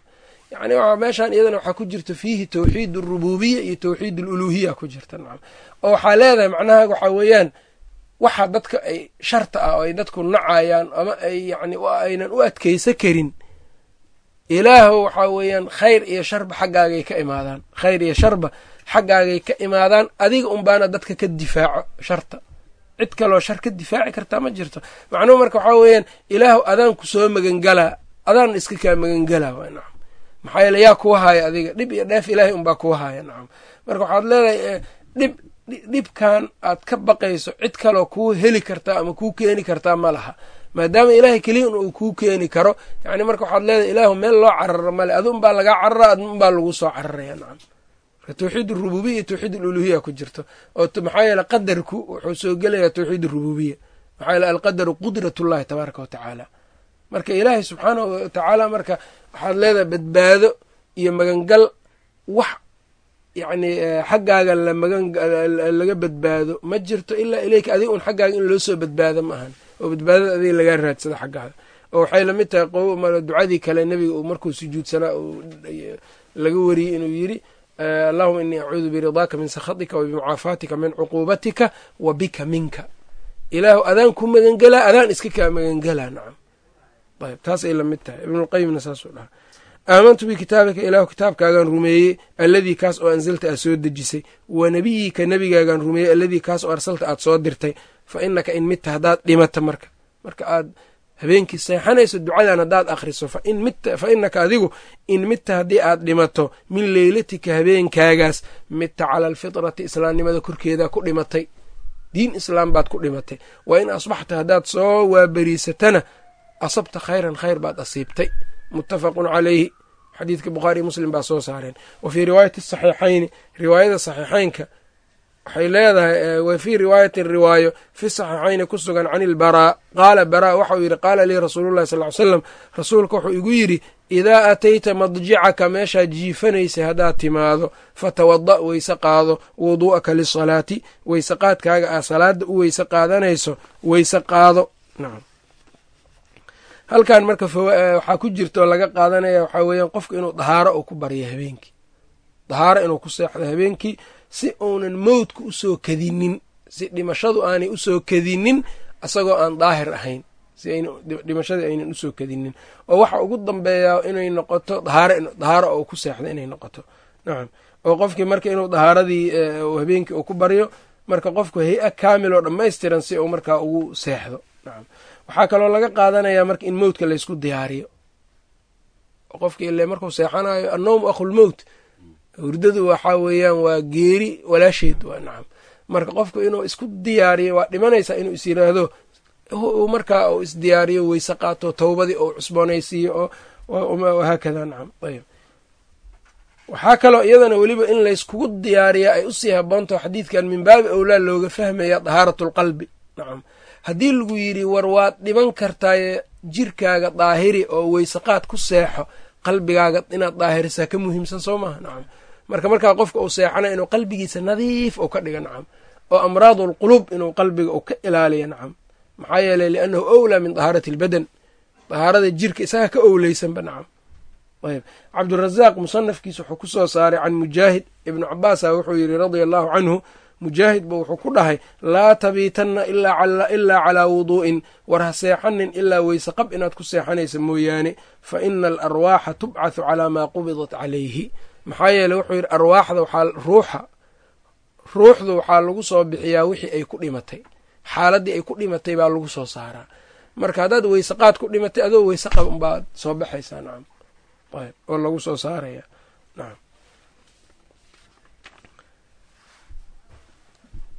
yani meeshaan iyadana waxaa ku jirta fiihi tawxiid arububiya iyo tawxiid aluluhiya ku jirta nacam oo waxaa leedahay macnaha waxaa weeyaan waxa dadka ay sharta ah oo ay dadku nacayaan ama ay yani aynan u adkeysa karin. Ilaahu waxaa weeyaan khayr iyo sharba xaggaagay ka imaadaan. Khayr iyo sharba xaggaagay ka imaadaan adiga unbaana dadka ka difaaco sharta cid kaloo shar ka difaaci kartaa ma jirto. Macnuhu marka waxaa weeyaan ilaahu adaan ku soo magangalaa adaan iska kaa magangalaa waa nacam maxaa yeele yaa kuwa haaya adiga dhib iyo dheef ilaahay unbaa kuwa haaya nacam marka waxaad leedahay dhib dhibkan aad ka baqayso cid kaloo kuu heli kartaa ama kuu keeni kartaa ma laha. Maadaama ilaahay keliya un uu kuu keeni karo yani marka waxaad leedahay ilaahu meel loo cararo male adu unbaa lagaa carara ad unbaa lagu soo cararaya nacam marka tawxiid arububiya iyo tawxiid aluluhiya ku jirto. Oo maxaa yeele qadarku wuxuu soo gelayaa tawxiid arububiya maxaa yeele alqadaru qudrat ullahi tabaaraka wa tacaala. Marka ilaahay subxaanahu watacaala marka waxaad leedahay badbaado iyo magangal wax yacni xaggaaga laga badbaado ma jirto ilaa ileyka adiga un xaggaaga in loo soo badbaado ma ahan. Oo badbaadada adiga lagaa raadsado xaggaaga. Oo waxay la mid tahay ducadii kale nebiga uu markuu sujuudsanaa laga wariyey inuu yidhi allahuma inii acuudu biridaaka min sakhatika wa bimucaafaatika min cuquubatika wa bika minka. Ilaahu adaan ku magangelaa adaan iska kaa magangelaa nacam. Ayb taasay la mid tahay. Ibnulqayimna saasuu dhahaa aamantu bikitaabika ilaahu kitaabkaagaan rumeeyey alladii kaas oo anzalta aad soo dejisay wa nebiyika nebigaagaan rumeeyey alladii kaas oo arsalta aad soo dirtay fa inaka in midta haddaad dhimata marka. Marka aad habeenkii seexanayso ducadan haddaad akhriso. Fa inaka adigu in midta haddii aad dhimato min leylatika habeenkaagaas midta cala alfitrati islaamnimada korkeeda ku dhimatay. Diin islaam baad ku dhimatay. Wa in asbaxta haddaad soo waaberiisatana asabta khayran khayr baad asiibtay. Muttafaqun calayhi. Xadiidka bukhaariy muslim baa soo saareen. Wa fii riwaayati saxiixayni riwaayada saxiixaynka waxay leedahay wa fii riwaayatin riwaayo fi saxiixayni ku sugan can ilbaraa qaala baraa waxau yidhi qaala lii rasuulullahi sal ly slam rasuulka wuxuu igu yidhi idaa atayta madjicaka meeshaad jiifanaysay haddaad timaado fatawada' weyse qaado wuduu'aka lisalaati weyse qaadkaaga aa salaada u weyse qaadanayso weyse qaado. Halkan marka waxaa ku jirtaoo laga qaadanaya waxaa weeyaan qofku inuu dahaaro uu ku baryo habeenkii. Dahaaro inuu ku seexdo habeenkii si uunan mowdka u soo kadinin si dhimashadu aanay u soo kadinin isagoo aan daahir ahayn si dhimashadii aynan u soo kadinin. Oo waxa ugu dambeeyaa inay noqoto dahaaro oo ku seexdo inay noqoto. Nacam oo qofkii marka inuu dahaaradii habeenkii uu ku baryo marka qofku hay'a kaamil oo dhammaystiran si uu markaa ugu seexdo. Nacam waxaa kaloo laga qaadanayaa marka in mowdka laysku diyaariyo. Qofki ile markuu seexanayo annowm akhulmowt hurdadu waxaa weeyaan waa geeri walaasheed waa nacam. Marka qofku inuu isku diyaariyo waa dhimanaysaa inuu is yiraahdo markaa uu isdiyaariyo weyse qaato towbadii ou cusboonaysiiyo oo haakada nacam. Ayb waxaa kaloo iyadana weliba in layskugu diyaariyaa ay u sii haboontaho xadiidkan min baabi owlaa looga fahmaya dahaaratu lqalbi nacam. Haddii lagu yidhi war waad dhiban kartaaye jirkaaga daahiri oo weysaqaad ku seexo qalbigaaga inaad daahirisaa ka muhiimsan soo maaha nacam marka markaa qofka uu seexana inuu qalbigiisa nadiif ou ka dhiga nacam oo amraadu lquluub inuu qalbiga uu ka ilaaliya nacam. Maxaa yeeley liannahu owlaa min dahaarati albadan dahaarada jirka isaga ka owleysanba nacam. Ayb cabdurazaaq musanafkiisa wuxuu ku soo saaray can mujaahid ibnu cabaasa wuxuu yidhi radia allahu canhu mujaahid ba wuxuu ku dhahay laa tabiitanna ilaa calaa wuduu'in war ha seexanin ilaa weyse qab inaad ku seexanaysa mooyaane fa ina alarwaaxa tubcathu calaa maa qubidat calayhi maxaa yeeley wuxuu yidhi arwaaxda waxaa ruuxa ruuxdu waxaa lagu soo bixiyaa wixii ay ku dhimatay. Xaaladdii ay ku dhimatay baa lagu soo saaraa. Marka haddaad weyse qaad ku dhimatay adoo weyse qab unbaad soo baxaysaa nacam ayb oo lagu soo saaraya nacam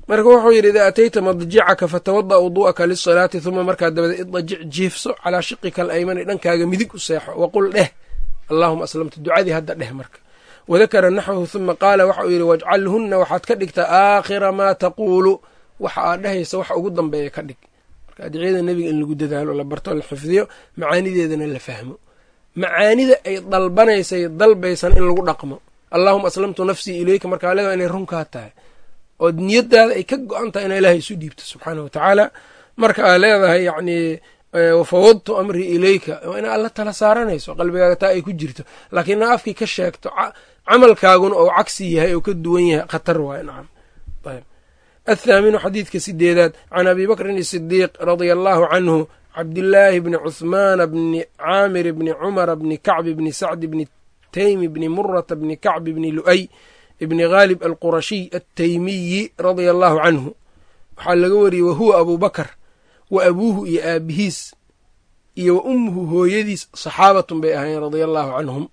marka wuxuu yidhi idaa atayta madjicaka fatawada wudu'aka lisalaati huma markaa dabadeed idajic jiifso calaa shiqika alaymani dhankaaga midig u seexo waqul dheh allaahuma aslamtu ducadii hadda dheh marka wadakara naxwahu huma qaala waxauu yidhi wajcalhunna waxaad ka dhigtaa aakhira maa taquulu waxa aad dhehaysa wax ugu dambeeya ka dhig marka adiciyada nebiga in lagu dadaalo la barto la xifdiyo macaanideedana la fahmo macaanida ay dalbanaysay dalbaysan in lagu dhaqmo allaahuma aslamtu nafsii ileyka markaa leeda inay runkaa tahay ood niyadaada ay ka go-an tahay inaa ilaahay isu dhiibto subxaana wa tacaala marka aad leedahay yacnii wafawadtu amrii ileyka waa inaa alla tala saaranayso qalbigaaga taa ay ku jirto laakiin na afkii ka sheegto camalkaaguna ou cagsi yahay oo ka duwan yahay khatar waay nacam. Ayb athaaminu xadiidka sideedaad can abi bakrin isidiiq radia allaahu canhu cabdillaahi bni cuhmaana bni caamir bni cumara bni kacbi bni sacdi bni taymi bni murata bni kacbi bni lu'ay bni khaalib alqurashiy attaymiyi radia allaahu canhu. Waxaa laga wariyey wahuwa abuu bakar wa abuuhu iyo aabihiis iyo wa ummuhu hooyadiis saxaabatun bay ahayn radia allaahu canhum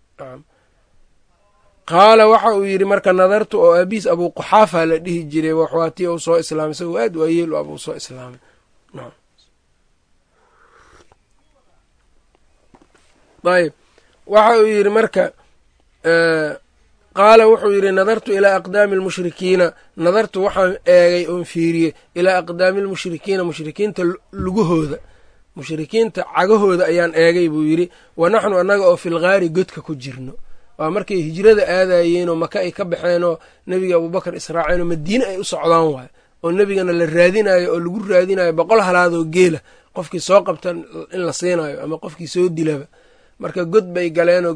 qaala waxa uu yidhi marka nadartu oo aabihiis abuu quxaafa la dhihi jiray waxwaatii uu soo islaamay isagoo aad waa yeel abuu soo islaamay. Ayb waxa uu yidhi marka qaala wuxuu yidhi nadartu ilaa aqdaami almushrikiina. Nadartu waxaan eegay oon fiiriyey ilaa aqdaami almushrikiina mushrikiinta lugahooda mushrikiinta cagahooda ayaan eegay buu yidhi. Wa naxnu annaga oo filgaari godka ku jirno waa markay hijrada aadayeenoo maka ay ka baxeenoo nebiga abuubakar israaceenoo madiine ay u socdaan waay. Oo nebigana la raadinayo oo lagu raadinayo boqol halaadoo geela. Qofkii soo qabta in la siinayo ama qofkii soo dilaba. Marka god bay galeenoo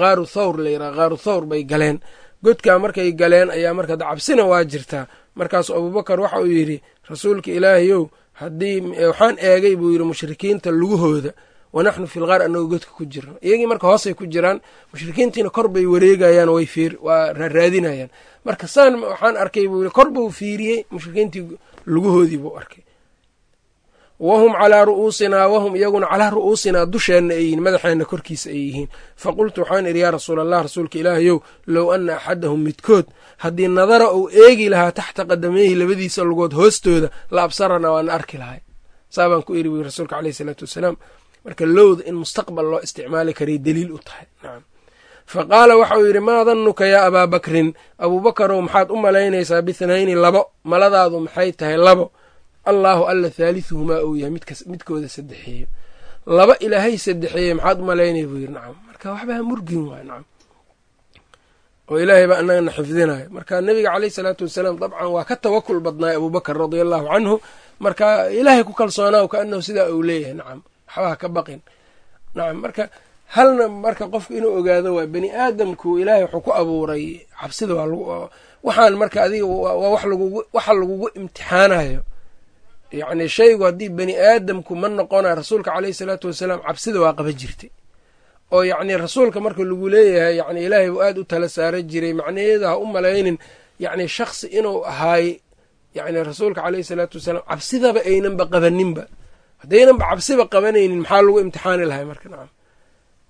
khaaru thawr layidhaha khaaru thawr bay galeen. Godkaa markay galeen ayaa marka cabsina waa jirtaa. Markaasu abuubakar waxa uu yidhi rasuulka ilaahayow haddii waxaan eegay buu yidhi mushrikiinta lugahooda wa naxnu fi lgaar annagoo godka ku jirno iyagii marka hoosay ku jiraan mushrikiintiina kor bay wareegayaan waa raaraadinayaan marka saan waxaan arkay buu kor buu fiiriyey mushrikiintii lugahoodii buu arkay wahum calaa ru'uusinaa wahum iyaguna calaa ru'uusinaa dusheenna ay yihiin madaxeenna korkiisa ay yihiin faqultu waxaan idhi yaa rasuul allah rasuulka ilaahayow low anna axadahum midkood haddii nadara uu eegi lahaa taxta qadameehi labadiisa lugood hoostooda la absaranaa waana arki lahay saabaan ku iri buy rasuulka caleyh isalaatu wassalaam marka lowda in mustaqbal loo isticmaali karay daliil u tahay. Nacam fa qaala waxa yidhi maa dannuka yaa abaa bakrin? Abuubakarow maxaad u malaynaysaa bithnayni labo? Maladaadu maxay tahay labo? Allaahu alla thaalithuhumaa uu yahay midkooda saddexeeyo. Laba ilaahay saddexeeye maxaad u malaynaya buu yidhi nacam marka waxbaa murgin waay nacam oo ilaahay baa annagana xifdinayo marka nebiga caleyh isalaatu wasalaam dabcan waa ka tawakul badnaay abuubakar radia allahu canhu. Marka ilaahay ku kalsoonaa kaanahu sidaa uu leeyahay nacam waxbaha ka baqin. Nacam marka halna marka qofku inuu ogaado waa bani aadamku ilaahay wuxuu ku abuuray cabsida waxaan marka adiga waxa lagugu imtixaanayo. Yacni shaygu haddii bani aadamku ma noqona rasuulka caleyhi salaatu wasalaam cabsida waa qaba jirtay. Oo yacni rasuulka marka lagu leeyahay yani ilaahay buu aad u tala saara jiray macnaheeda ha u malaynin yacni shaksi inuu ahaay yacni rasuulka caleyhi salaatu wasalaam cabsidaba aynanba qabaninba haddaynanba cabsiba qabanaynin maxaa lagu imtixaani lahay marka nacam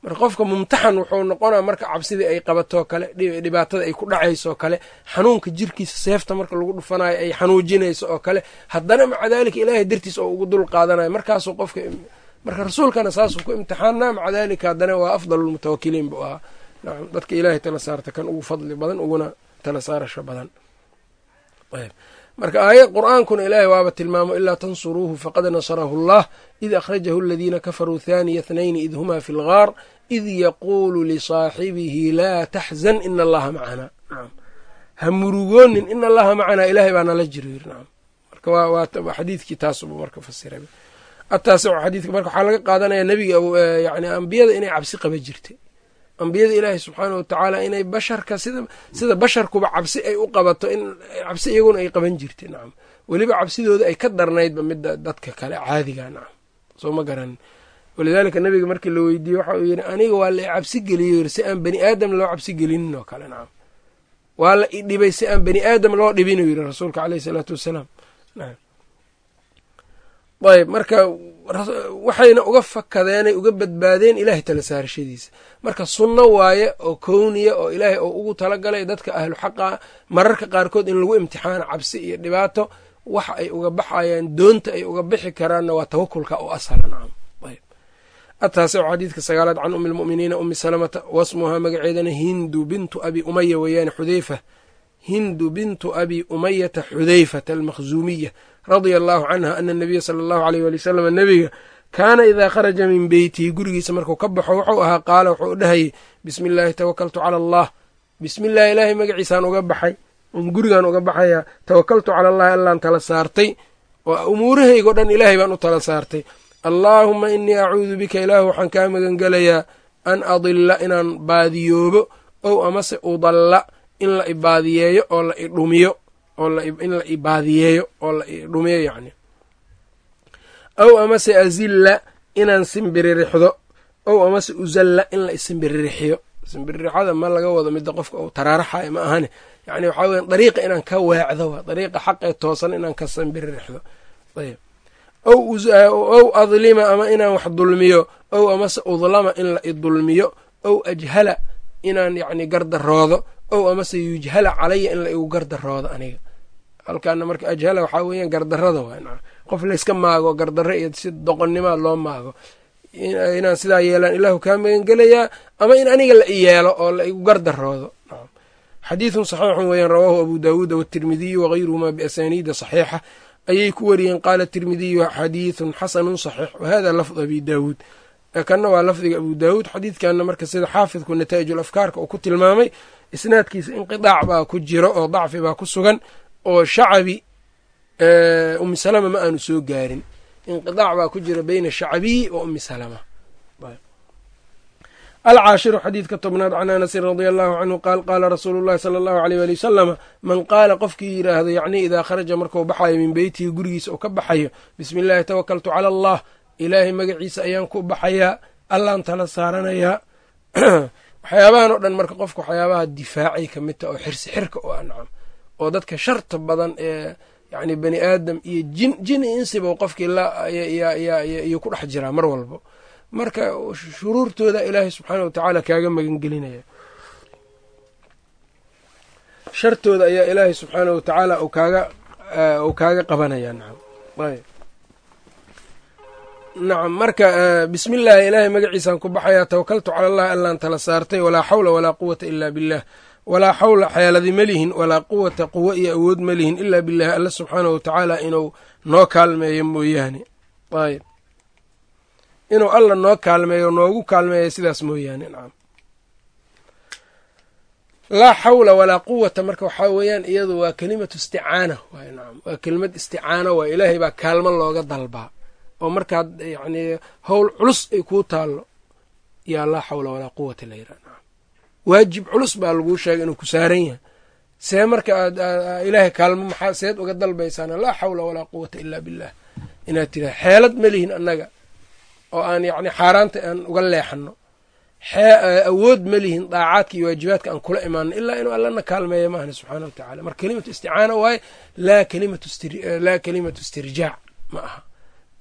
marka qofka mumtaxan wuxuu noqonaa marka cabsidii ay qabatoo kale dhibaatada ay ku dhacayso oo kale xanuunka jirkiisa seefta marka lagu dhufanayo ay xanuujinayso oo kale haddana maca daalika ilaahay dartiis oo ugu dul qaadanayo. Markaasuu qofka marka rasuulkana saasuu ku imtixaanaa maca daalika haddana waa afdalulmutawakiliin buu ahaa. Nacam dadka ilaahay tala saarta kan ugu fadli badan uguna tala saarasho badan. Ayb marka aayad qur'aankuna ilaahay waaba tilmaamo ilaa tansuruuhu faqad nasarahu allah id akhrajahu aladiina kafaruu haaniya thnayni id humaa fi lgaar id yaquulu lisaaxibihi laa taxzan ina allaha macanaa nacam ha murugoonin ina allaha macanaa ilaahay baa nala jiro yiri nacam marka xadiidkii taasubuu marka fasiray. Ataasicu xadiidka marka waxaa laga qaadanaya nebiga yani ambiyada inay cabsi qaba jirtay ambiyada ilaahi subxaanah watacaala inay basharka sida sida basharkuba cabsi ay u qabato in cabsi iyaguna ay qaban jirtay nacam weliba cabsidooda ay ka darnaydba midda dadka kale caadiga nacam soo ma garanin walidaalika nabiga markii la weydiiyey waxa uu yidhi aniga waa la cabsi geliyo yiri si aan bani aadam loo cabsi gelinin oo kale nacam waa la idhibay si aan bani aadam loo dhibin uu yidhi rasuulka caleyhi isalaatu wassalaam ayb marka waxayna uga fakadeenay uga badbaadeen ilaahay tala saarashadiisa marka sunno waaye oo kowniya oo ilaahay oo ugu talagalay dadka ahlu xaqa mararka qaarkood in lagu imtixaano cabsi iyo dhibaato waxa ay uga baxayaan doonta ay uga bixi karaanna waa tawakulka nacam ayb ataase oo xadiidka sagaalaad can umi lmu'miniina umi salamata wasmuhaa magaceedana hindu bintu abi umaya weeyaane xudeyfa hindu bintu abi umayata xudeyfata almakhzuumiya radia allahu canha ana anabiya sala allahu aleyh wali wasalam nebiga kaana idaa kharaja min beytihi gurigiisa markuu ka baxo wuxuu ahaa qaala wuxuu dhahayay bismi illaahi tawakaltu cala allah. Bismi illaahi ilaahay magaciisaan uga baxay. Gurigaan uga baxayaa tawakaltu cala allahi allaan tala saartay. Oo umuurahaygo dhan ilaahay baan u tala saartay. Allaahuma inii acuudu bika ilaahu waxaan kaa magangelayaa an adilla inaan baadiyoobo ow amase udalla in la ibaadiyeeyo oo la idhumiyo in la ibaadiyeeyo oo la idhumiyo yacni. Ow amase azilla inaan simbiririxdo ow amase uzalla in la isimbiririxiyo simbiririxada ma laga wado midda qofka uu taraaraxayo ma ahane yacni waxaa weya dariiqa inaan ka weecdo waa dariiqa xaqee toosan inaan ka simbiririxdo ayb ow adlima ama inaan wax dulmiyo ow amase udlama in la idulmiyo ow ajhala inaan yacni gardaroodo ow amase yujhala calaya in la igu gardaroodo aniga. Halkaana marka ajhala waxaa weeyaan gardarada qof layska maago gardarro iyo si doqonnimaa loo maago. Inaan sidaa yeelaan ilaahu kaa magangelayaa ama in aniga la iyeelo oo la igu gardaroodo xadiidun saxiixun weeyaan rawaahu abu daawuuda watirmidiyu wagayruhumaa biasaniida saxiixa. Ayay ku wariyeen qaala tirmidiyu xadiidun xasanun saxiix wahada lafdu abi daawuud. Kanna waa lafdiga abu daawuud xadiidkanna marka sida xaafidku nataa'ijul afkaarka uu ku tilmaamay isnaadkiisa inqidaac baa ku jiro oo dacfi baa ku sugan oo shacabi umi salama ma aanu soo gaarin. Inqidaac baa ku jira beyna shacabiyi wa umi salama. Alcaashiru xadiidka tobnaad can anasin radia allahu canhu qaal qaala rasuulu llahi sala allahu aleyh wali wasalama man qaala qofkii yidhaahdo yacnii idaa kharaja markuu baxayo min beytihi gurigiisa uu ka baxayo bismi illaahi tawakaltu cala allah ilaahay magaciisa ayaan ku baxayaa allaan tala saaranayaa waxyaabahan oo dhan marka qofka waxyaabaha difaacay ka mid taha oo xirsi xirka u ancam oo dadka sharta badan ee yacni bani aadam iyo jin jini insiba qofkii iyuu ku dhex jiraa mar walbo. Marka shuruurtooda ilaahay subxaana wa tacaala kaaga magangelinaya. Shartooda ayaa ilaahay subxaana wa tacaala kaaga uu kaaga qabanaya nacam nacam marka bismi illaahi ilaahay magaciisaan ku baxayaa tawakaltu cala allahi allaan tala saartay walaa xawla walaa quwata ilaa billah walaa xawla xeeladi ma walaa quwata quwo iyo awood ma lihin ilaa billahi alla subxaana wa tacaala inuu noo kaalmeeyo mooyaane. Ayb inuu alla noo kaalmeeyo noogu kaalmeeya sidaas mooyaane nacam laa xawla walaa quwata marka waxaa weeyaan iyadu waa kelimatu isticaana waay nacam waa kelimad isticaana waa ilaahay baa kaalmo looga dalbaa oo markaad yacnii howl culus ay kuu taallo yaa laa xawla walaa quwata la yidhaha nacam waajib culus baa laguu sheegay inuu ku saaran yahay. See marka aad ilaahay kaalmo maxaa seed uga dalbaysaana laa xawla walaa quwata ilaa billah inaad tidhaha xeelad ma lihin annaga oo aan yacni xaaraanta aan uga leexanno. Awood ma lihin daacaadka iyo waajibaadka aan kula imaano ilaa inuu allana kaalmeeya maahna subxaana wa tacala marka kelimatu isticaana waaye laa kelimatu istirjaac ma aha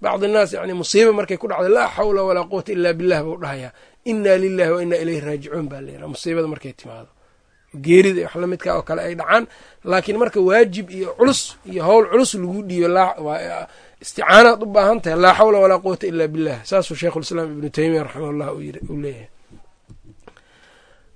bacdi innaas yani musiiba markay ku dhacda laa xawla walaa quwata ilaa billah buu dhahayaa inaa lilahi wa inaa ileyhi raajicuun baa layidhaha musiibada markay timaado geerida wax lamidka oo kale ay dhacaan laakiin marka waajib iyo culus iyo howl culus lagu dhiibo isticaanaad u baahan tahay laa xawla walaa quwata ilaa billah saasuu sheikhulislaam ibnu teymiya raximahullah uu leeyahay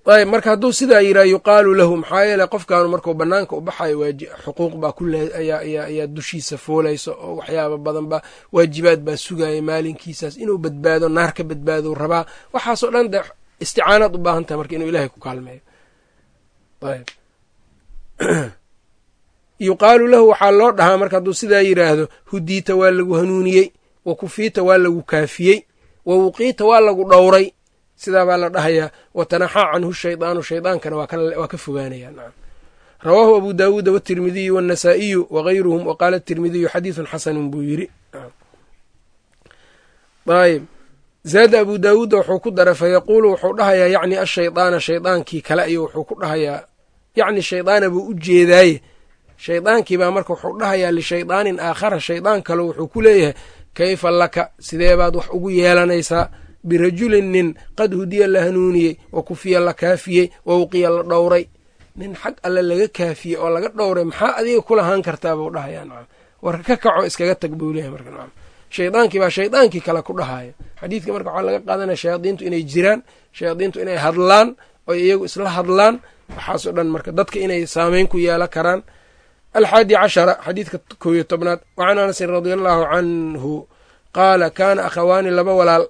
ayb marka hadduu sidaa yidhaha yuqaalu lahu maxaa yeele qofkaanu markuu banaanka u baxayo xuquuq baa ayaa dushiisa fuulaysa oo waxyaaba badan baa waajibaad baa sugaya maalinkiisaas inuu badbaado naar ka badbaado rabaa. Waxaasoo dhan de isticaanaad u baahan tahay marka inuu ilahay ku kaalmeeyo. Ayb. Yuqaalu lahu waxaa loo dhahaa marka hadduu sidaa yidhaahdo hudiita waa lagu hanuuniyey wa kufiita waa lagu kaafiyey wa wuqiita waa lagu dhowray sidaa baa la dhahayaa wa tanaxaa canhu shaydaanu shaydaankana waa ka fogaanaya nacam. Rawaahu abu daawuuda watirmidiyu waannasaa'iyu wagayruhum wa qaala tirmidiyu xadiidun xasanun buu yidhi ayb zaada abu daawuudda wuxuu ku daray fayaquulu wuxuu dhahayaa yacni ashaydaana shaydaankii kale ayuu wuxuu ku dhahayaa yacni shaydaana buu u jeedaaye. Shaydaankii baa marka wuxuu dhahayaa lishaydaanin aakhara shaydaan kale wuxuu ku leeyahay kayfa laka? Sidee baad wax ugu yeelanaysaa birajulin nin qad hudiya la hanuuniyey wa kufiya la kaafiyey wa uqiya la dhowray. Nin xag alle laga kaafiyey oo laga dhowray maxaa adiga kulahaan kartaa buu dhahayaa nacam war ka kaco iskaga tag buu leeyahay marka nacam shaydaankii baa shaydaankii kale ku dhahaayo xadiidka marka waxaa laga qaadanaya shayaadiintu inay jiraan shayaadiintu inay hadlaan oy iyagu isla hadlaan waxaasoo dhan marka dadka inay saameyn ku yeela karaan. Alxaadi cashara xadiidka kow iyo tobnaad wacan anasin radia allahu canhu qaala kaana akhawaani laba walaal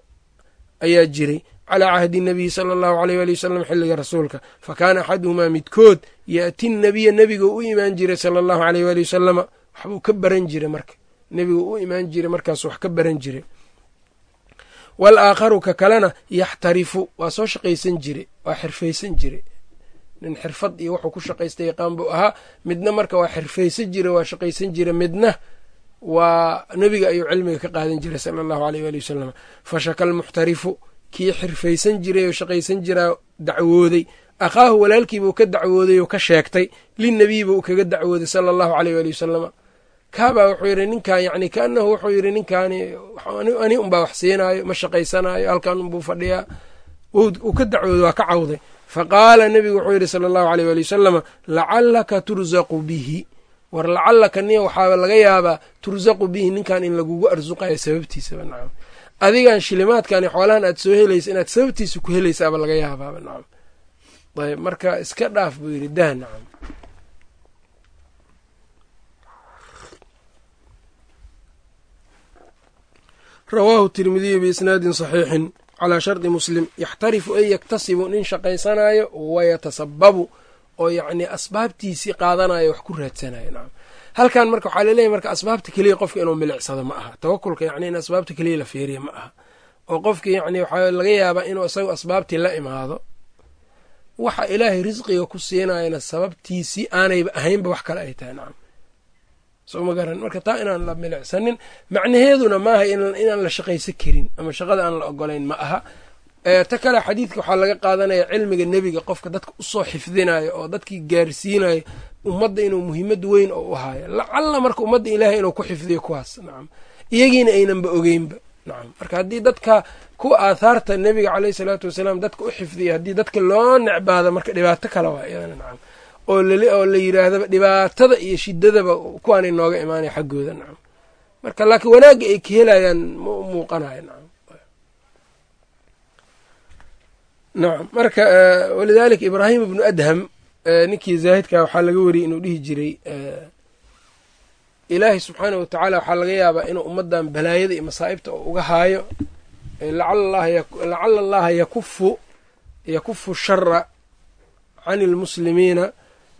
ayaa jiray calaa cahdi nabiyi sala allahu aleyh waali wasalam xilliga rasuulka. Fa kaana axaduhumaa midkood yaati nabiya nebiguu u imaan jiray sala allahu aleyh waali wasalama waxbuu ka baran jiray marka. Nebigu u imaan jiray markaas wax ka baran jiray. Walaakharu ka kalena yaxtarifu waa soo shaqaysan jire waa xirfaysan jire nin xirfad iyo wuxuu ku shaqaysta yaqaan buu ahaa midna marka waa xirfaysan jire waa shaqaysan jire midna waa nebiga ayuu cilmiga ka qaadan jiray sala allahu aleyh waali wasalam fashaka almuxtarifu kii xirfaysan jiray oo shaqaysan jiraa dacwooday. Akhaahu walaalkiibuu ka dacwooday oo ka sheegtay linnebiyiba uu kaga dacwooday sala allahu aleyh waali wasalama kaabaa wuxuu yidhi ninkan yani kaanahu wuxuu yidhi ninkaani ani unbaa wax siinaayo ma shaqaysanaayo halkan unbuu fadhiyaa. Uu ka dacwooday waa ka cawday. Fa qaala nebigu wuxuu yidhi sala allahu aleyh waali wasalama lacallaka tursaqu bihi war lacallaka niya waxaaba laga yaabaa tursaqu bihi ninkan in lagugu arsuqayo sababtiisaba nacam. Adigan shilimaadkan xoolahan aad soo helaysa inaad sababtiisa ku helaysaaba laga yaabaaba nacam. Ayb marka iska dhaaf buu yidhi dah nacam. Rawaahu tirmidiyu biisnaadin saxiixin. Calaa shardi muslim yaxtarifu an yaktasibu nin shaqaysanayo wayatasababu oo yacnii asbaabtiisii qaadanayo wax ku raadsanayo nacam halkan marka waxaa laleeyahy marka asbaabta keliya qofka inuu milicsado ma aha. Tawakulka yacni in asbaabta keliya la feeriya ma aha. Oo qofki yacni waxaa laga yaabaa inuu isagu asbaabtii la imaado waxa ilaahay risqiga ku siinayana sababtiisii aanayba ahaynba wax kale ay tahay nacam soo ma garan? Marka taa inaan la milicsanin macnaheeduna maaha inaan la shaqaysan karin ama shaqada aan la ogolayn ma aha ta kale xadiidka waxaa laga qaadanaya cilmiga nebiga qofka dadka u soo xifdinayo oo dadkii gaarsiinayo ummadda inuu muhiimad weyn oo u haayo lacalla marka ummadda ilaahay inuu ku xifdiyo kuwaas nacam iyagiina aynanba ogeynba nacam marka haddii dadka kuwa aathaarta nebiga caleyhi salaatu wasalaam dadka u xifdiya haddii dadka loo necbaado marka dhibaato kale waa iyadana nacam oo la yidhaahdaba dhibaatada iyo shidadaba kuwaanay nooga imaanaya xaggooda nacam marka laakiin wanaagga ay ka helayaan ma u muuqanayo nacam nacam marka walidaalika ibraahim ibnu adham ninkii zaahidka waxaa laga wariyey inuu dhihi jiray ilaahay subxaana wa tacaala waxaa laga yaabaa inuu ummaddan balaayada iyo masaa'ibta oo uga haayo lacala allaha yakufu yakufu shara can ilmuslimiina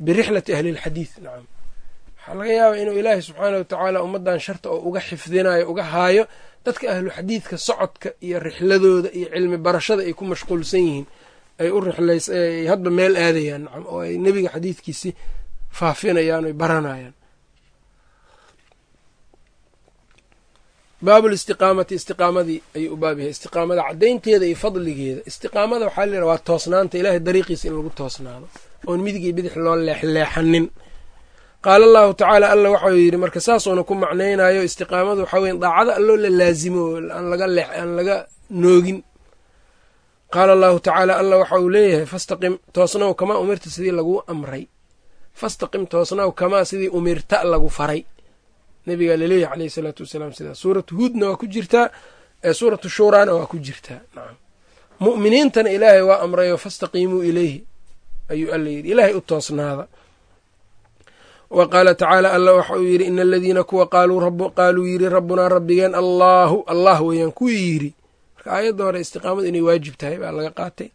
birixlati ahli lxadiid nacam waxaa laga yaabaa inuu ilaahay subxaana wa tacaala ummaddan sharta oo uga xifdinayo uga haayo dadka ahlu xadiidka socodka iyo rixladooda iyo cilmi barashada ay ku mashquulsan yihiin ay u rixlays ay hadba meel aadayaan nacam oo ay nebiga xadiidkiisi faafinayaan oy baranayaan. Baabulistiqaamati istiqaamadii ayuu u baab yahay. Istiqaamada caddaynteeda iyo fadligeeda. Istiqaamada waxaa la yidhaha waa toosnaanta ilaahay dariiqiisa in lagu toosnaado. Oon midig bidix loo leexleexanin qaala allahu tacaala alla waxau yidhi marka saasuuna ku macnaynayo istiqaamadu waxaa weya daacada alloo la laasimo aan laga noogin. Qaala allahu tacaala alla waxa uu leeyahay fastaqim toosnaw kamaa umirta sidii laguu amray. Fastaqim toosnaw kamaa sidii umirta lagu faray. Nabigaa laleeyahy caleyhi salaatu wasalaam sidaas suuratu huudna waa ku jirtaa suuratu shuuraana waa ku jirtaa. Nacam mu'miniintana ilaahay waa amrayo fastaqiimuu ileyhi ayuu alla yidhi ilaahay u toosnaada wa qaala tacaala alla waxa uu yidhi ina aladiina kuwa qaaluu yidhi rabbunaa rabbigeen allaahu allah weeyaan kuwii yidhi. Marka aayadda hore istiqaamadu inay waajib tahay baa laga qaatay.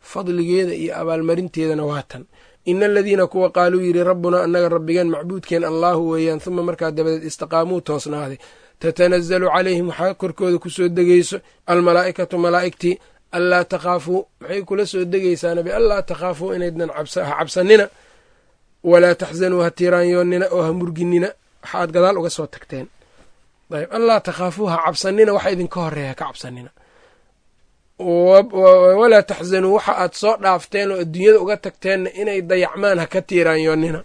Fadligeeda iyo abaalmarinteedana waa tan. Ina aladiina kuwa qaaluu yidhi rabbunaa annaga rabbigeen macbuudkeen allaahu weeyaan huma markaa dabadeed istiqaamuu toosnaaday. Tatanazalu calayhim waxaa korkooda ku soo degayso almalaa'ikatu malaa'igtii allaa takhaafuu maxay kula soo degaysaa nabi allaa takhaafuu inaydnan ha cabsanina walaa taxzanuu ha tiiraanyoonnina oo ha murginina waxaad gadaal uga soo tagteen. Ayb allaa takhaafuu ha cabsanina waxa idinka horreeya ha ka cabsanina. Walaa taxzanuu waxa aad soo dhaafteen oo adduunyada uga tagteenna inay dayacmaan ha ka tiiraanyoonnina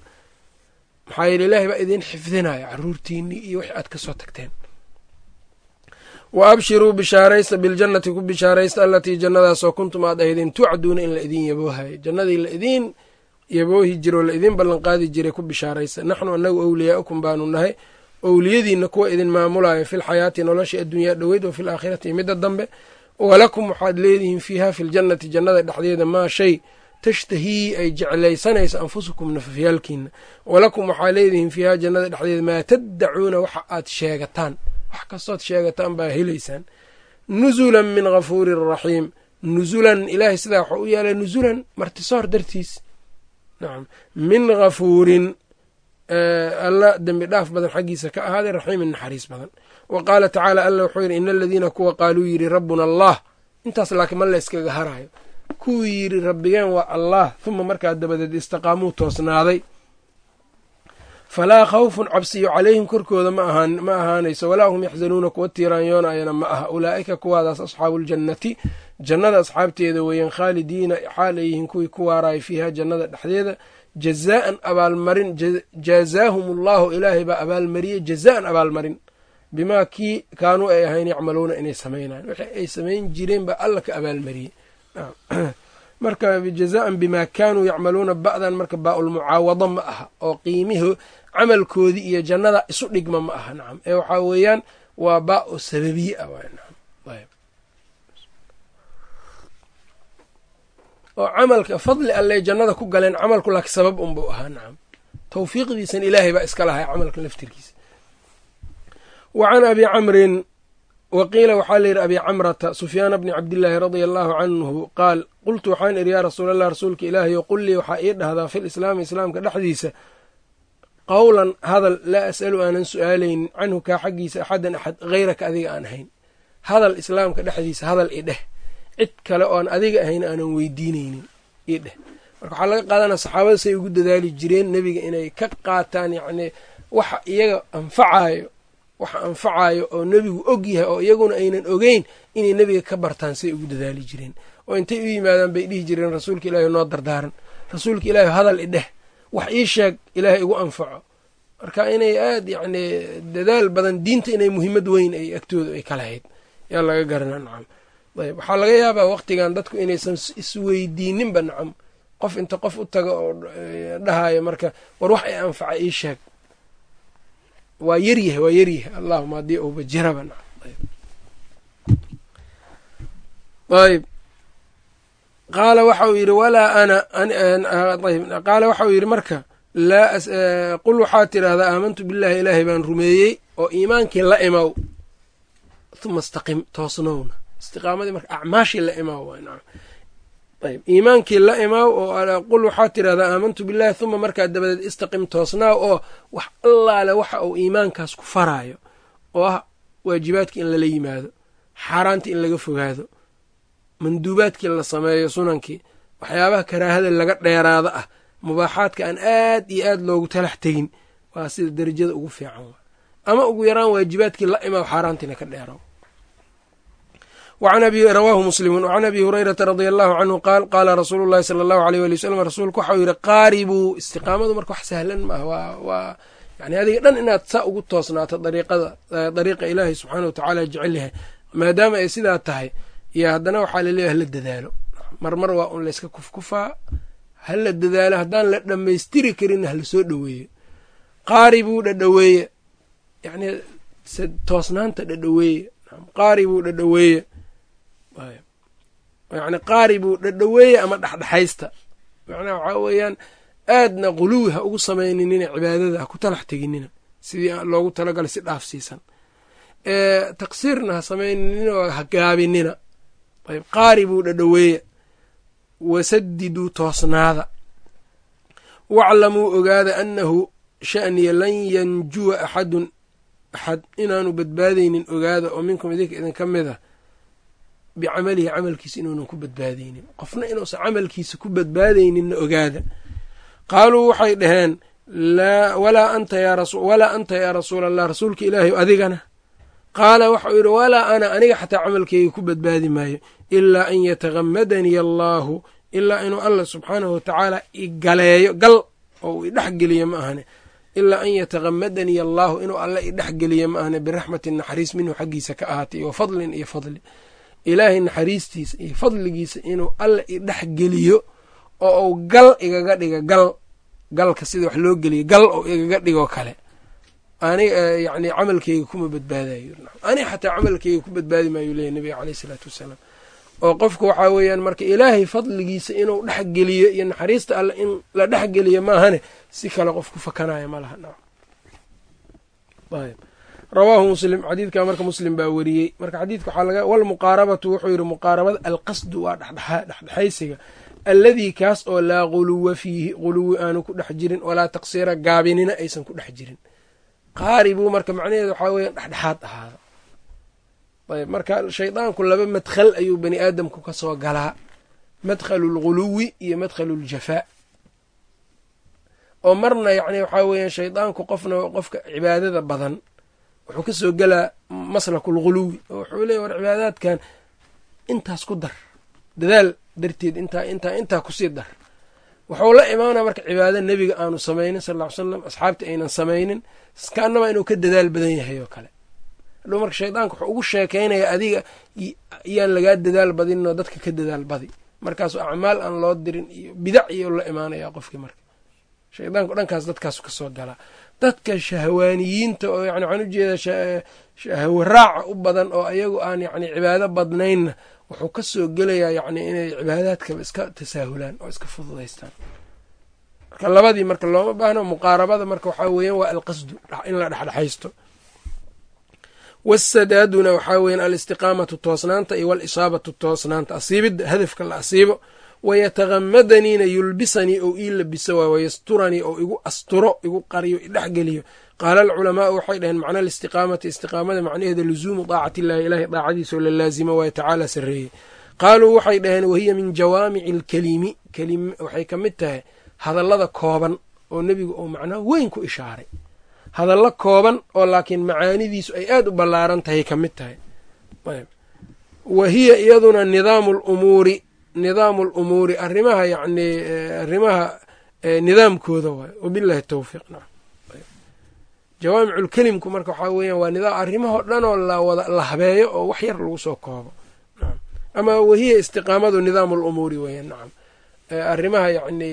maxaa yeele ilaahay baa idin xifdinaya caruurtiinnii iyo wixii aad ka soo tagteen. Wa abshiruu bishaaraysta biljannati ku bishaaraysta allatii jannadaasoo kuntum aad ahaydeen tucduuna in la idin yaboohayo. Jannadii la idiin yaboohi jiro la idiin ballanqaadi jiray ku bishaaraysta naxnu annagu awliyaaukum baanu nahay. Owliyadiinna kuwa idin maamulaya fi lxayaati nolosha adduunyaa dhoweyd wa fi laakhirati midda dambe. Walakum waxaad leedihiin fiiha fi ljannati jannada dhexdeeda maa shay. Tashtahii ay jeclaysanayso anfusukum nafafyaalkiina walakum waxaa leedihiin fiiha jannada dhexdeeda maa taddacuuna waxa aad sheegataan. Wax kastood sheegataan baa helaysaan. Nusulan min ghafuurin raxiim. Nusulan ilaahay sidaa waxau u yeelay nusulan martisoor dartiis nacam min ghafuurin alla dembi dhaaf badan xaggiisa ka ahaaday raxiimin naxariis badan. Wa qaala tacaala alla wuxuu yidhi ina aladiina kuwa qaaluu yidhi rabbuna allah. Intaas laakiin ma la yskaga haraayo kuwii yidhi rabbigeen waa allah. Huma markaa dabadeed istaqaamuu toosnaaday falaa khawfun cabsiyo calayhim korkooda ma ahaanayso walaa hum yaxzanuuna kuwa tiiraanyoonayana ma aha. Ulaa'ika kuwaadaas asxaabu ljannati jannada asxaabteeda weeyaan khaalidiina xaal ay yihiin kuwii ku waaraaya fiiha jannada dhexdeeda. Jazaa'an abaalmarin jazaahum allahu ilaahay baa abaalmariyey jazaan abaalmarin. Bimaa kii kaanuu ay ahayn yacmaluuna inay samaynayan wixii ay samayn jireen baa alla ka abaalmariyey marka jazaan bimaa kaanuu yacmaluuna ba'dan marka baa-ulmucaawado ma aha oo qiimihi camalkoodii iyo jannada isu dhigma ma aha nacam ee waxaa weeyaan waa baa-u sababiye ah oo camalka fadli alley jannada ku galeen camalku laakiin sabab unbuu ahaa nacam tawfiiqdiisan ilaahay baa iska lahay camalka laftirkiisa. Wa can abi camrin wa qiila waxaa layidhi abi camrata sufyaana bni cabdillaahi radia allaahu canhu qaal qultu waxaan idhi yaa rasuulallah rasuulka ilaahayo qul lii waxaa ii dhahdaa fil islaami islaamka dhexdiisa qowlan hadal laa as'alu aanan su'aalaynin canhu kaa xaggiisa axadan axad hayraka adiga aan ahayn hadal islaamka dhexdiisa hadal i dheh cid kale oon adiga ahayn aanan weydiinaynin ii dheh marka waxaa laga qaadanaa saxaabada say ugu dadaali jireen nebiga inay ka qaataan yacnii waxa iyaga anfacayo waxa anfacayo oo nebigu og yahay oo iyaguna aynan ogeyn inay nebiga ka bartaan say ugu dadaali jireen. oo intay u yimaadaan bay dhihi jireen rasuulka ilaahi noo dardaaran. Rasuulka ilaahi hadal i dheh. Wax ii sheeg ilaahay igu anfaco. Marka inay aada yacnii dadaal badan diinta inay muhiimad weyn ay agtooda ay ka lahayd yaa laga garanaa nacam. Ayb waxaa laga yaabaa waqtigan dadku inaysan isweydiininba nacam. Qof inta qof u taga oo dhahayo marka war wax ay anfaca ii sheeg waa yaryahay waa yaryahay allahuma haddii uuba jiraba ayb qaala waxa uu yidhi walaa ana qaala waxa uu yidhi marka laa qul waxaad tidhaahdaa aamantu billaahi ilaahay baan rumeeyey oo iimaankii la imaw uma istaqim toosnowna. Istiqaamadii marka acmaashii la imaw ayb. Iimaankii la imaaw oo qul waxaad tidhahdaa aamantu billahi huma markaa dabadeed istaqim toosnaaw oo wax allaale waxa uu iimaankaas ku faraayo oo ah waajibaadkii in lala yimaado xaaraantii in laga fogaado manduubaadkii la sameeyo sunankii waxyaabaha karaahada laga dheeraada ah mubaaxaadka aan aad iyo aad loogu talax tegin waa sida derajada ugu fiican ama ugu yaraan waajibaadkii la imaaw xaaraantiina ka dheeraw rawaahu muslimun wacan abi hurayrata radia allahu canhu qaal qaala rasuulu llahi sala allahu aleyh wali wasalam rasuulku waxau yidhi qaaribuu istiqaamadu marka wax sahlan maaha waa yani adiga dhan inaad saa ugu toosnaato dariiqada dariiqa ilaahay subxaana wa tacaala jecel yahay maadaama ay sidaa tahay iyo haddana waxaa laleeyahy hala dadaalo marmar waa un layska kufkufaa hala dadaalo haddaan la dhammaystiri karin hala soo dhoweeyo qaaribuu dhadhoweeye yani toosnaanta dhadhoweeye qaaribuu dhadhoweeye yani qaaribuu dhadhoweeye ama dhexdhexaysta. Macnaha waxaa weeyaan aadna quluwi ha ugu samayninina cibaadada ha ku talax teginina sidii loogu talagalay si dhaafsiisan taqsiirna ha samaynina oo ha gaabinina. Ayb qaaribuu dhadhoweeye wasadiduu toosnaada. Waclamuu ogaada annahu sha'niya lan yanjuwa axadun axad inaanu badbaadaynin ogaada oo minkum idinka idinka mid ah bicamalihi camalkiisa inuunan ku badbaadaynin qofna inuusan camalkiisa ku badbaadayninna ogaada qaaluu waxay dhaheen walaa anta yaa rasuula allah rasuulka ilaahay adigana qaala waxau yidhi walaa ana aniga xataa camalkeyga ku badbaadi maayo ilaa an yatakamadanii allaahu ilaa inuu allah subxaanahu watacaala igaleeyo gal oo uu idhex geliyo ma ahane ilaa an yatakamadanii allaahu inuu alla idhex geliyo ma ahane biraxmatin naxariis minhu xaggiisa ka ahaatay iyo fadlin iyo fadli ilaahay naxariistiisa iyo fadligiisa inuu alla idhex geliyo oo uu gal igaga dhiga gal galka sida wax loo geliyo gal oo igaga dhigoo kale. Aniga yani camalkeyga kuma badbaadayo ani xataa camalkeyga ku badbaadi maayu leeyahy nabiga caleyh isalaatu wassalaam oo qofku waxaa weeyaan marka ilaahay fadligiisa inuu dhexgeliyo iyo naxariista alle in la dhexgeliyo maahane si kale qof ku fakanayo ma laha rawaahu muslim xadiidka marka muslim baa weriyey marka xadiidka waxaa laga walmuqaarabatu wuxuu yidhi muqaarabada alqasdu waa dhexdhexaysiga. Alladii kaas oo laa guluwa fiihi guluwi aanu ku dhex jirin walaa taqsiira gaabinina aysan ku dhex jirin. Qaaribuu marka macnaheedu waxaa weya dhexdhexaad ahaada ayb marka shaydaanku laba madkhal ayuu bani aadamku ka soo galaa. Madkhalu lguluwi iyo madkhalu ljafaa oo marna yacni waxaa weeyaan shaydaanku qofna qofka cibaadada badan wuxuu ka soo gelaa maslaku lguluwi oo wuxuu leeya war cibaadaadkan intaas ku dar. Dadaal darteed intaa intaa intaa ku sii dar. Wuxuu la imaanaa marka cibaado nebiga aanu samaynin sal ly slam asxaabta aynan samaynin kaanaba inuu ka dadaal badan yahay oo kale. Hadhow marka shaydaanka wuxuu ugu sheekaynaya adiga yaan lagaa dadaal badinoo dadka ka dadaal badi. Markaasu acmaal aan loo dirin iyo bidac iyo la imaanaya qofkii marka. Shaydaanku dhankaas dadkaasu ka soo galaa dadka shahwaaniyiinta oo yani waxaan u jeedaa shahwo raaca u badan oo ayagu aan yani cibaado badnaynna wuxuu ka soo gelayaa yacni inay cibaadaadkaba iska tasaahulaan oo iska fududaystaan. Marka labadii marka looma baahno muqaarabada marka waxaa weeyaan waa alqasdu in la dhexdhexaysto. Wasadaaduna waxaa weeyaan alistiqaamatu toosnaanta iyo walisaabatu toosnaanta asiibidda hadafka la asiibo wayatakamadaniina yulbisanii ou ii labiso waay wayasturanii ou igu asturo igu qariyo idhexgeliyo qaala alculamaau waxay dhaheen macna alistiqaamati istiqaamada macnaheeda luzuumu daacati illahi ilaahay daacadiisao la laazimo waaye tacaala sarreeyey qaaluu waxay dhaheen wahiya min jawaamici alkelimi waxay ka mid tahay hadallada kooban oo nebigu uu macnaha weyn ku ishaaray hadallo kooban oo laakiin macaanidiisu ay aad u ballaaran tahay ka mid tahay wa iyaduna nidaamu lumuuri nidaamu lumuuri arrimaha yacni arrimaha nidaamkooda waay. Wabillahi towfiiq nacam jawaamiculkelimku marka waxaa weeyaan waa nidaam arrimahoo dhan oo lawada la habeeyo oo wax yar lagu soo koobo. Nacam ama wahiya istiqaamadu nidaamu lumuuri weeyaan. Nacam arrimaha yacni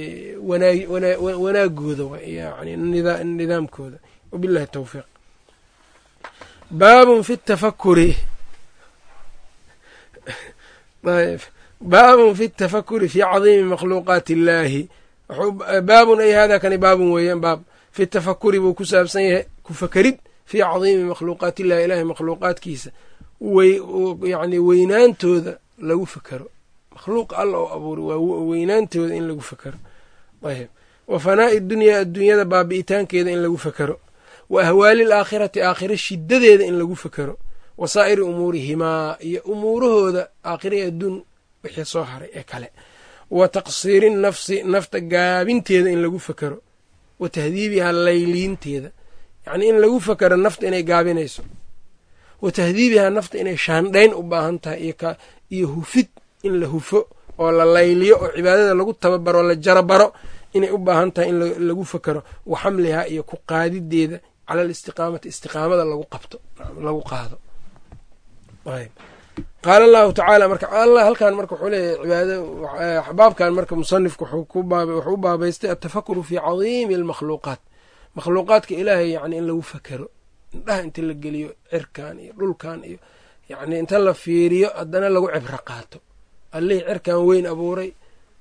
wanaa wanaagooda waay. Yani nidaamkooda. Wabillahi towfiiq baabun fi tafakuri baabun fi tafakuri fi cadiimi makhluuqaati illaahi baabun ay hada kani baabun weeyaan baab fi tafakuri buu ku saabsan yahay ku fakerid fii cadiimi makhluuqaati illahi ilaahi makhluuqaadkiisa yani weynaantooda lagu fakero makhluuqa alla oo abuuray waa weynaantooda in lagu fakero ayb wa fanaa'i dunyaa adduunyada baabi'itaankeeda in lagu fakero wa ahwaali alaakhirati aakhira shidadeeda in lagu fakero wa saa'iri umuurihimaa iyo umuurahooda aakhira adduun wixii soo haray ee kale. Wa taqsiiri nafsi nafta gaabinteeda in lagu fakero wa tahdiibihaa layliinteeda. Yacnii in lagu fakero nafta inay gaabinayso. Wa tahdiibihaa nafta inay shaandhayn u baahan tahay iyo hufid in la hufo oo la layliyo oo cibaadada lagu tababaro la jarabaro inay u baahan tahay in lagu fakero wa xamlihaa iyo ku qaadideeda cala alistiqaamati istiqaamada lagu qabto lagu qaado qaala allahu tacaala marka allah halkan marka wuxuu leeyahy cibaada baabkan marka musanifku wuxuu u baabaystay altafakuru fii cadiimi almakhluuqaat. Makhluuqaadka ilaahay yani in lagu fakero indhaha inta la geliyo cirkan iyo dhulkan iyo yani inta la fiiriyo haddana lagu cibro qaato. Allihii cirkan weyn abuuray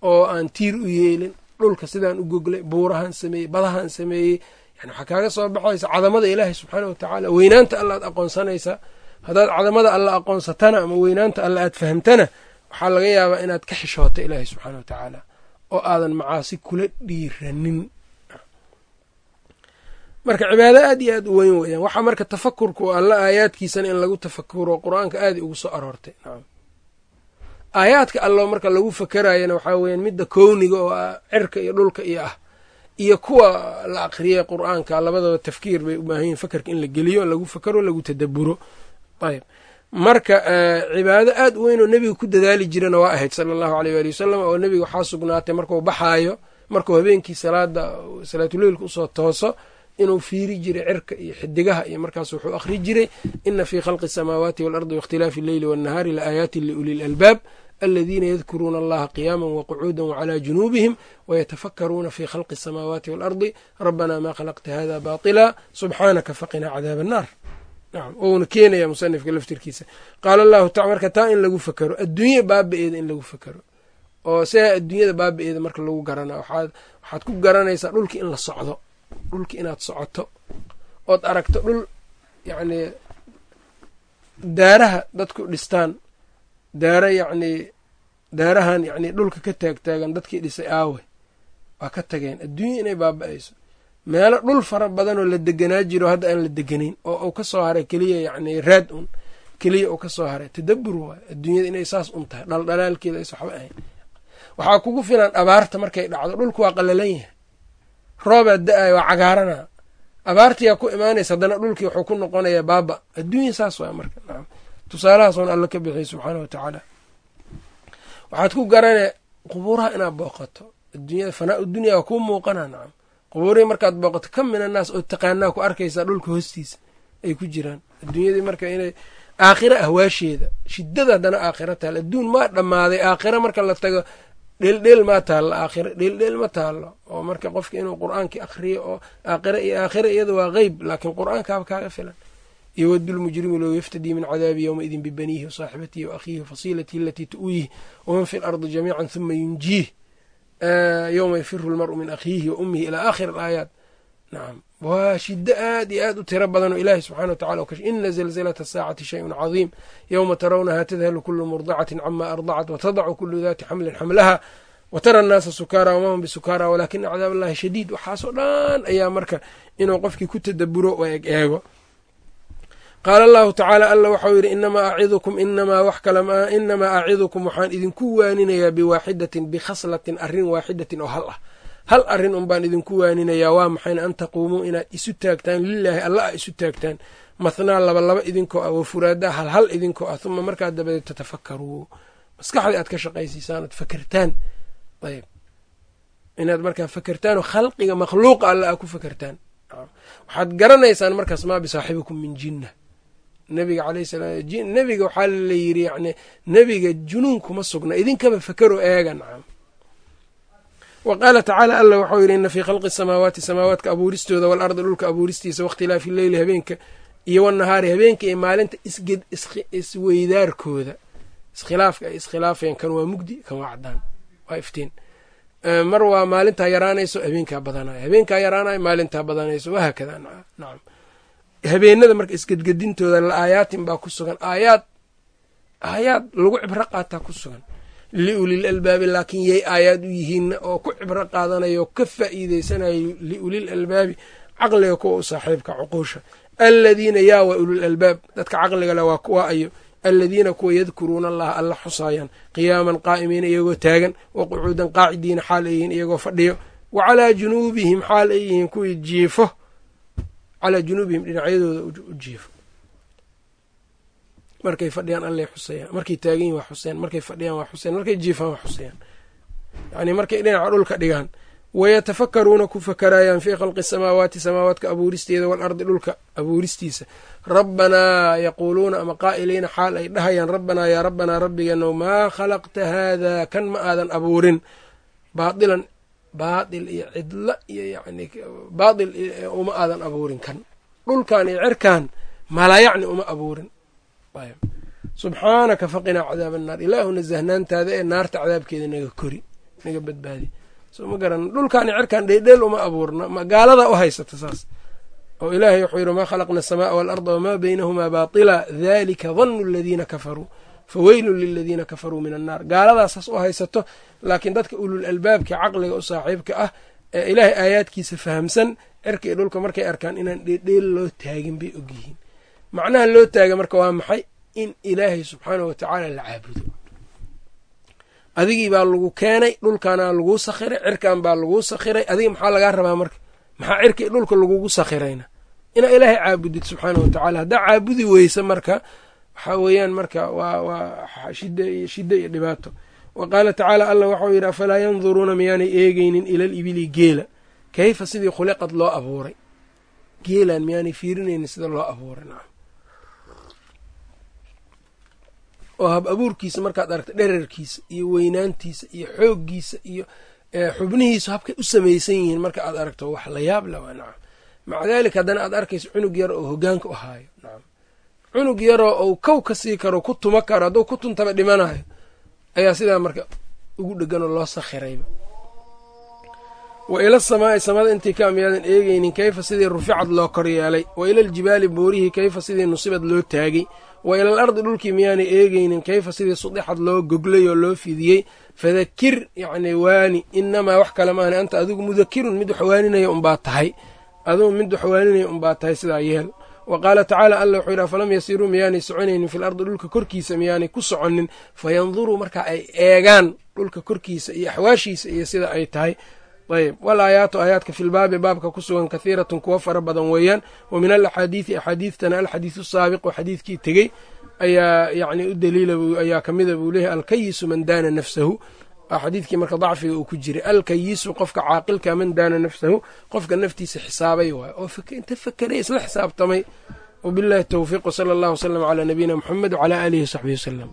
oo aan tiir u yeelin dhulka sidaan u goglay buurahan sameeyey badahan sameeyey yani waxaa kaaga soo baxaysa cadamada ilaahay subxaana wa tacaala weynaanta alla ad aqoonsanaysaa haddaad cadamada alla aqoonsatana ama weynaanta alla aad fahamtana waxaa laga yaabaa inaad ka xishoota ilaahay subxaana wa tacaala oo aadan macaasi kula dhiiranin. Marka cibaado aad iyo aad u weyn weeyaan. Waxaa marka tafakurku alla aayaadkiisana in lagu tafakuro qur'aanka aada ugu soo aroortay. Aayaadka allo marka lagu fakerayana waxaa weeyaan midda kowniga oo ah cirka iyo dhulka iyo ah iyo kuwa la aqriyay qur'aanka labadaba tafkiir bay u baahan yihiin fakerka in la geliyo lagu fakero lagu tadaburo ayb. Marka cibaado aad u weyn oo nebiga ku dadaali jirana waa ahayd sala allahu aleyh waali wasalam oo nebiga waxaa sugnaatay markuu baxaayo markuu habeenkii salaada salaatuleilka u soo tooso inuu fiiri jiray cirka iyo xidigaha iyo markaas wuxuu akhri jiray ina fii khalqi asamaawaati waalardi waاkhtilaafi alleyli waannahaari la aayaatin liuli lalbaab aladiina yadkuruuna allaha qiyaama waqucuuda wacalaa junuubihim wayatafakkaruuna fi khalqi asamaawaati waalardi rabbanaa maa khalaqta hada baatila subxaanaka faqinaa cadaaba annaar wouna keenaya musanifka laftirkiisa. Qaala allahu taala marka taa in lagu fakero adduunya baaba-eeda in lagu fakero oo sidaa adduunyada baaba-eeda marka lagu garana waxaad ku garanaysaa dhulki in la socdo. Dhulki inaad socoto. Ood aragto dhul yacnii daaraha dadku dhistaan. Daara yacnii daarahan yacnii dhulka ka taagtaagan dadkii dhisay aawe waa ka tageen. Adduunya inay baaba-ayso meelo dhul fara badan oo la deganaa jiro hadda aan la deganayn oo uu ka soo haray keliya yacnii raad un keliya uu ka soo haray tadabur waay adduunyada inay saas un tahay dhaldhalaalkeeda ays waxba ahayn. Waxaa kugu filan abaarta markay dhacdo dhulku waa qalalan yahay. Roobaa da'ayo waa cagaarana abaartiyaa ku imaanaysa haddana dhulkii wuxuu ku noqonayaa baaba adduunya saas waay marka nacam tusaalahaas oon alla ka bixiyay subxaana wa tacaala. Waxaad ku garane qubuuraha inaad booqato. Adduunyada fanaa dunya waa kuu muuqana nacam qubuurihii markaad booqato ka min annaas oo taqaanaa ku arkaysaa dhulka hoostiisa ay ku jiraan. Adduunyadii marka inay aakhira ahwaasheeda shidada haddana aakhira taal adduun maa dhammaaday aakhira marka la tago dheeldheel maa taallo aakhira dheeldheel ma taallo. Oo marka qofka inuu qur'aankii akhriyo oo aakhira iyo aakhira iyada waa qeyb laakiin qur'aankaaba kaaga filan. Yowadu lmujrimu low yaftadii min cadaabi yowmaidin bibaniihi wasaaxibatihi waakhiihi wafasiilatihi alatii tu'wiih waman fi lardi jamiican huma yunjiih yowma yafiru lmaru min akhiihi wa ummihi ilaa aakhir alaayaat nacam waa shiddo aad iyo aad u tiro badan oo ilaahi subxana wa tacala kash ina zalzalata asaacati shayun cadiim yowma tarawnaha tadhalu kulu murdacatin cama ardacat watadacu kulu dati xamlin xamlaha watara annaasa sukaara wama hum bisukaara walaakina cadaab allahi shadiid waxaasoo dhan ayaa marka inuu qofkii ku tadaburo oo eg eego qaala allahu tacaala alla waxau yidhi inamaa acidukum inamaa wax kale maa inamaa acidukum waxaan idinku waaninayaa biwaaxidatin bikhaslatin arrin waaxidatin oo hal ah. Hal arrin un baan idinku waaninayaa waa maxayna an taquumuu inaad isu taagtaan lilaahi alla a isu taagtaan. Mathnaa laba laba idinkoo ah wafuraadaa hal hal idinkoo ah uma markaa dabadeed tatafakkaruu. Maskaxdii aad ka shaqaysiisaan oad fakertaan ayb inaad markaa fakertaan oo khalqiga makhluuqa alla aa ku fakertaan waxaad garanaysaan markaas maa bisaaxibikum min jinna salaam nebiga waxaa la yidhi yani nebiga junuun kuma sugna idinkaba fakero eega nacam. Wa qaala tacaala alla waxau yidhi ina fii khalqi samaawaati samaawaadka abuuristooda waalardi dhulka abuuristiisa wakhtilaafi leyli habeenka iyo wanahaari habeenka iyo maalinta isged isweydaarkooda. Iskhilaafka ay iskhilaafayaan kan waa mugdi kan waa cadaan waa iftiin. Mar waa maalintaa yaraanayso habeenkaa badanayo habeenkaa yaraanayo maalintaa badanayso wahaakada nacam habeenada marka isgedgedintooda la aayaatin baa ku sugan. Aayaad aayaad lagu cibro qaataa ku sugan. Liulil albaabi laakiin yay aayaad u yihiinna oo ku cibro qaadanayo ka faa'iideysanayo liulil albaabi caqliga kuwa u saaxiibka cuquusha. Aladiina yaa waa ulul albaab dadka caqliga le waa kuwa ayo. Aladiina kuwa yadkuruuna allaha alla xusaayaan qiyaaman qaa'imiina iyagoo taagan wa qucuudan qaacidiina xaal ay yihiin iyagoo fadhiyo. Wa calaa junuubihim xaal ay yihiin kuwii jiifo calaa junuubihim dhinacyadooda u jiifo. Markay fadhiyaan allay xusayaan. Markay taagan yihiin waa xusayaan. Markay fadhiyaan waa xusayaan. Markay jiifaan waa xusayaan. Yacnii markay dhinaca dhulka dhigaan wayatafakkaruuna ku fakaraayaan fii khalqi samaawaati samaawaadka abuuristeeda waalardi dhulka abuuristiisa. Rabbanaa yaquuluuna ama qaa'iliina xaal ay dhahayaan rabbanaa yaa rabbanaa rabbigeenow maa khalaqta haadaa kan ma aadan abuurin? Baailan baail iyo cidlo iyo yani baail uma aadan abuurin kan. Dhulkan iyo cirkan malayacni uma abuurin. Subxaanaka faqinaa cadaab annaar ilaahuna zahnaantaada ee naarta cadaabkeeda naga kori naga badbaadi. Soo ma garan dhulkan iyo cirkan dheeldheel uma abuurna. Gaalada u haysata saas. Oo ilaahay wuxuu yidhi maa khalaqna asamaaa waalarda wamaa baynahumaa baatila. Dalika danu aladiina kafaruu faweylun liladiina kafaruu min annaar gaaladaasaas u haysato laakiin dadka ulul albaabka caqliga u saaxiibka ah ee ilaahay aayaadkiisa fahamsan cirka dhulka markay arkaan inaan dheedheel loo taagin bay ogyihiin macnaha loo taaga marka waa maxay in ilaahay subxaanah wa tacaala la caabudo adigii baa lagu keenay dhulkanaa laguu sakhiray cirkan baa laguu sakhiray adiga maxaa lagaa rabaa marka maxaa cirka dhulka lagugu sakhirayna inaa ilaahay caabudid subxaana wa tacaala haddaa caabudi weysa marka waxaa weeyaan marka waa waa shida iyo dhibaato. Wa qaala tacaala allah waxau yidhi afalaa yanduruuna miyaanay eegeynin ilal ibili geela? Kayfa sidii khuliqad loo abuuray? Geelaan miyaanay fiirinaynin sida loo abuuray nacam. Oo hab abuurkiisa markaad aragto dherarkiisa iyo weynaantiisa iyo xooggiisa iyo xubnihiisu habkay u samaysan yihiin marka aad aragto wax la yaab la waa nacam. Maca daalika haddana aad arkayso cunug yar oo hogaanka u haayo. nacam cunug yaroo ou kow ka sii karo ku tuma karo hadduu ku tuntaba dhimanayo ayaa sidaa marka ugu dhegan oo loo sakhirayba wa ila samaa'i samada intii ka miyaadan eegaynin kayfa sidii ruficad loo kor yeelay? Wa ila aljibaali boorihii kayfa sidii nusibad loo taagay? Wa ila al ardi dhulkii miyaanay eegaynin kayfa sidii sudixad loo goglay oo loo fidiyey? Fadakir yacni waani inamaa wax kale maahna anta adigu mudakirun mid wax waaninaya unbaa tahay. Adigu mid wax waaninaya unbaa tahay sidaa yeel wa qaala tacaala alla wuxuu yidhi afalam yasiiruu miyaanay soconaynin fil ardi dhulka korkiisa miyaanay ku soconin fayanduruu marka ay eegaan dhulka korkiisa iyo axwaashiisa iyo sida ay tahay. Ayb wal aayaatu aayaadka filbaabi baabka ku sugan kahiiratun kuwo fara badan weeyaan. Wa min alaxaadiidi axaadiidtana alxadiidu saabiq oo xadiidkii tegey. Ayaa yacni u daliila ayaa ka mida buu leeyahy alkayisu man daana nafsahu xadiidkii marka dacfiga uu ku jiray alkayisu qofka caaqilka man daana nafsahu qofka naftiisa xisaabay waay. Oo inta fakeray isla xisaabtamay. Wabillahi towfiiq wsala allahu wslama calaa nabiyina muxamed wcalaa aalihi wsaxbihi wasalam